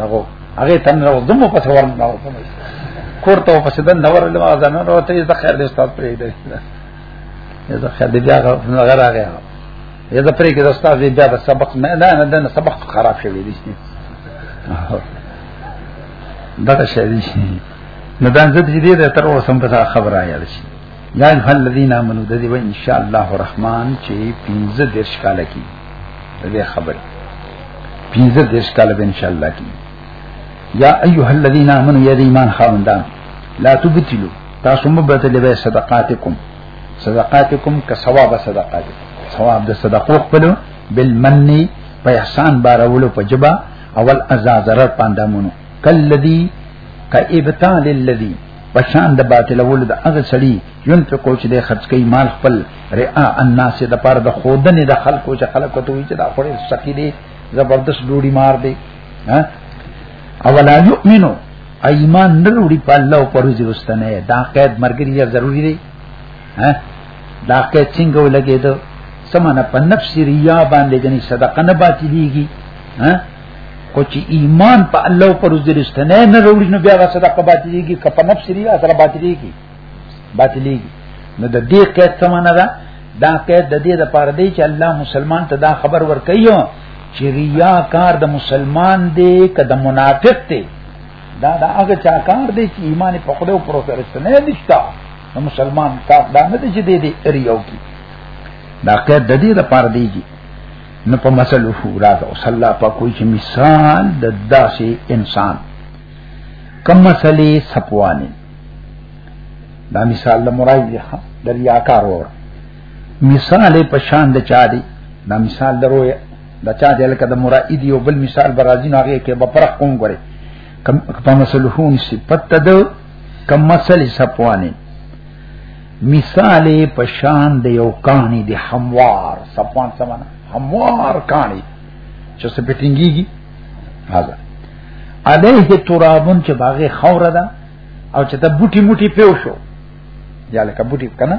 نغو هغه تن نو دمو فز ور نو کور ته پس دن نور له ما ځنه نو ته زه خیر دې استاد پرې دې یا دا خدای بیا غره راغی یا دا پرې کې دا ستاسو بیا د سبق نه نه نه دا سبق خراب شوی دی دا څه شي نه دا زه دې دې تر اوسه په خبره یاد شي یا ایها الذین آمنو د دې و ان شاء الله الرحمن چې 15 درش کال کی دې خبر 15 درش کال به ان شاء الله کی یا ایها الذین آمنو یا ایمان خاوندان لا تبتلوا تاسو مو بدلې به صدقاتکم صدقاتکم که ثواب صدقات ثواب د صدقو خپل بالمنی په احسان بارولو په جبا اول ازا zarar پاندامونو کلذي کایبتال الذي پشان د باطل ول د هغه سړي یون په کوچ د خرج کوي مال خپل رعا الناس د پاره د خودنې د خلکو چې خلکو ته وي چې دا خوري سخی دي زبردست ډوډي مار دي ها اولا یؤمنو ایمان نه وروړي په الله او پر ورځې وستنه دا قید مرګري یا ضروری دی ها دا قید څنګه ولګېدو سمانه په نفس ریا باندې جنې صدقه نه باطلېږي ها خو چې ایمان په الله او پر ورځې وستنه نه وروړي نو بیا صدقه باطلېږي که په نفس ریا سره باطلېږي باطلېږي نو د دې قید سمانه ده دا قید د دې لپاره دی چې الله مسلمان ته دا خبر ورکړي چې ریا کار د مسلمان دی که د منافق دی دا دا هغه چا کار دی چې ایمان په خدای او پروفیشنل نشته نو مسلمان کار دا نه دی چې دی دی اریو کی دا قید د دې لپاره دی چې نو په مسل شورا او صلی الله په کوئی چې مثال د داسې انسان کم مسلې سپوانی دا مثال د مرای دی ښا د ریاکار ور مثال په شان د چا دی دا مثال دروي دا چا دې لکه د مرائد یو بل مثال برازین هغه کې به فرق کوم غره کم په مسلحون صفت تد کم مسل سپوانه مثال په شان د یو کانی د هموار سپوان سمانه هموار کانی چې سپټینګيږي هاذا علیه ترابون چې باغې خوره ده او چې ته بوټي موټي پیو شو یا لکه بوټي کنه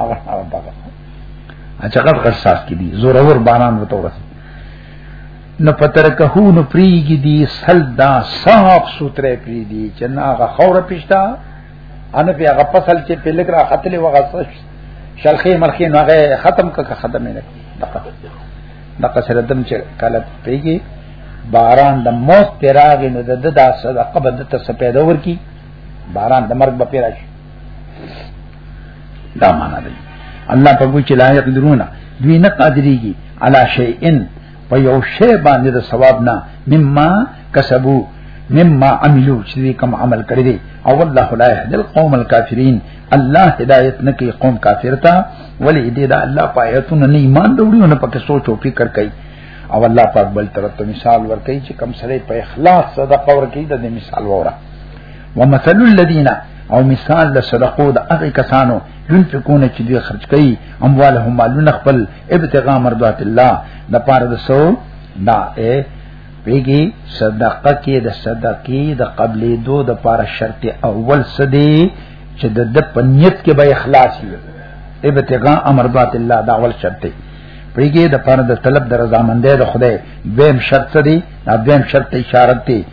هغه هغه دغه اچھا غټ غټ ساس کې دي زور اور باران وته ورسي نو پترکه نو پریګی دي سلدا صاحب سوتره پری دي چې نه هغه خوره پښتا ان په هغه فصل چې په لګ را خطلې وغه شلخې مرخې نو هغه ختم کړه ختم نه دقه دقه سره دم چې کله پیګي باران د موت پیراغې نو د د صدقه بد ته سپیدور کی باران د مرګ به پیراشي دا معنا دی الله په ګوچ لا یقدرون دوی نه قادریږي علا شیئن په یو شی باندې د ثواب نه مما کسبو مما عملو چې کوم عمل کړی دی او الله لا يهدي القوم الكافرين الله هدایت نه کوي قوم کافر ته ولی دې دا الله پایتون نه ایمان دوړي نه پکې سوچ او فکر کوي او الله پاک بل طرف ته مثال ورکړي چې کم سره په اخلاص صدقه ورکړي د مثال وره ومثل الذين او مثال د صدقو د هغه کسانو ينفقون چې دوی خرج کوي اموالهم مالون خپل ابتغاء مرضات الله د پاره د سو دا اے پیږي صدقه کې د صدقې د قبلې دو د پاره شرط اول سدي چې د د پنیت کې به اخلاص وي ابتغاء امرضات الله دا اول شرط دی پیږي د پاره د طلب د رضامندۍ د خدای دویم شرط دی دا دویم شرط اشاره دی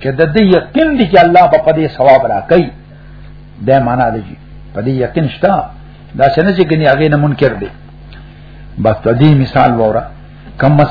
چې د دې یقین دی چې الله په دې ثواب راکړي دا معنا دی په دې یقین شته دا څنګه چې ګنې هغه نه منکر دی بس د دې مثال وره کم مس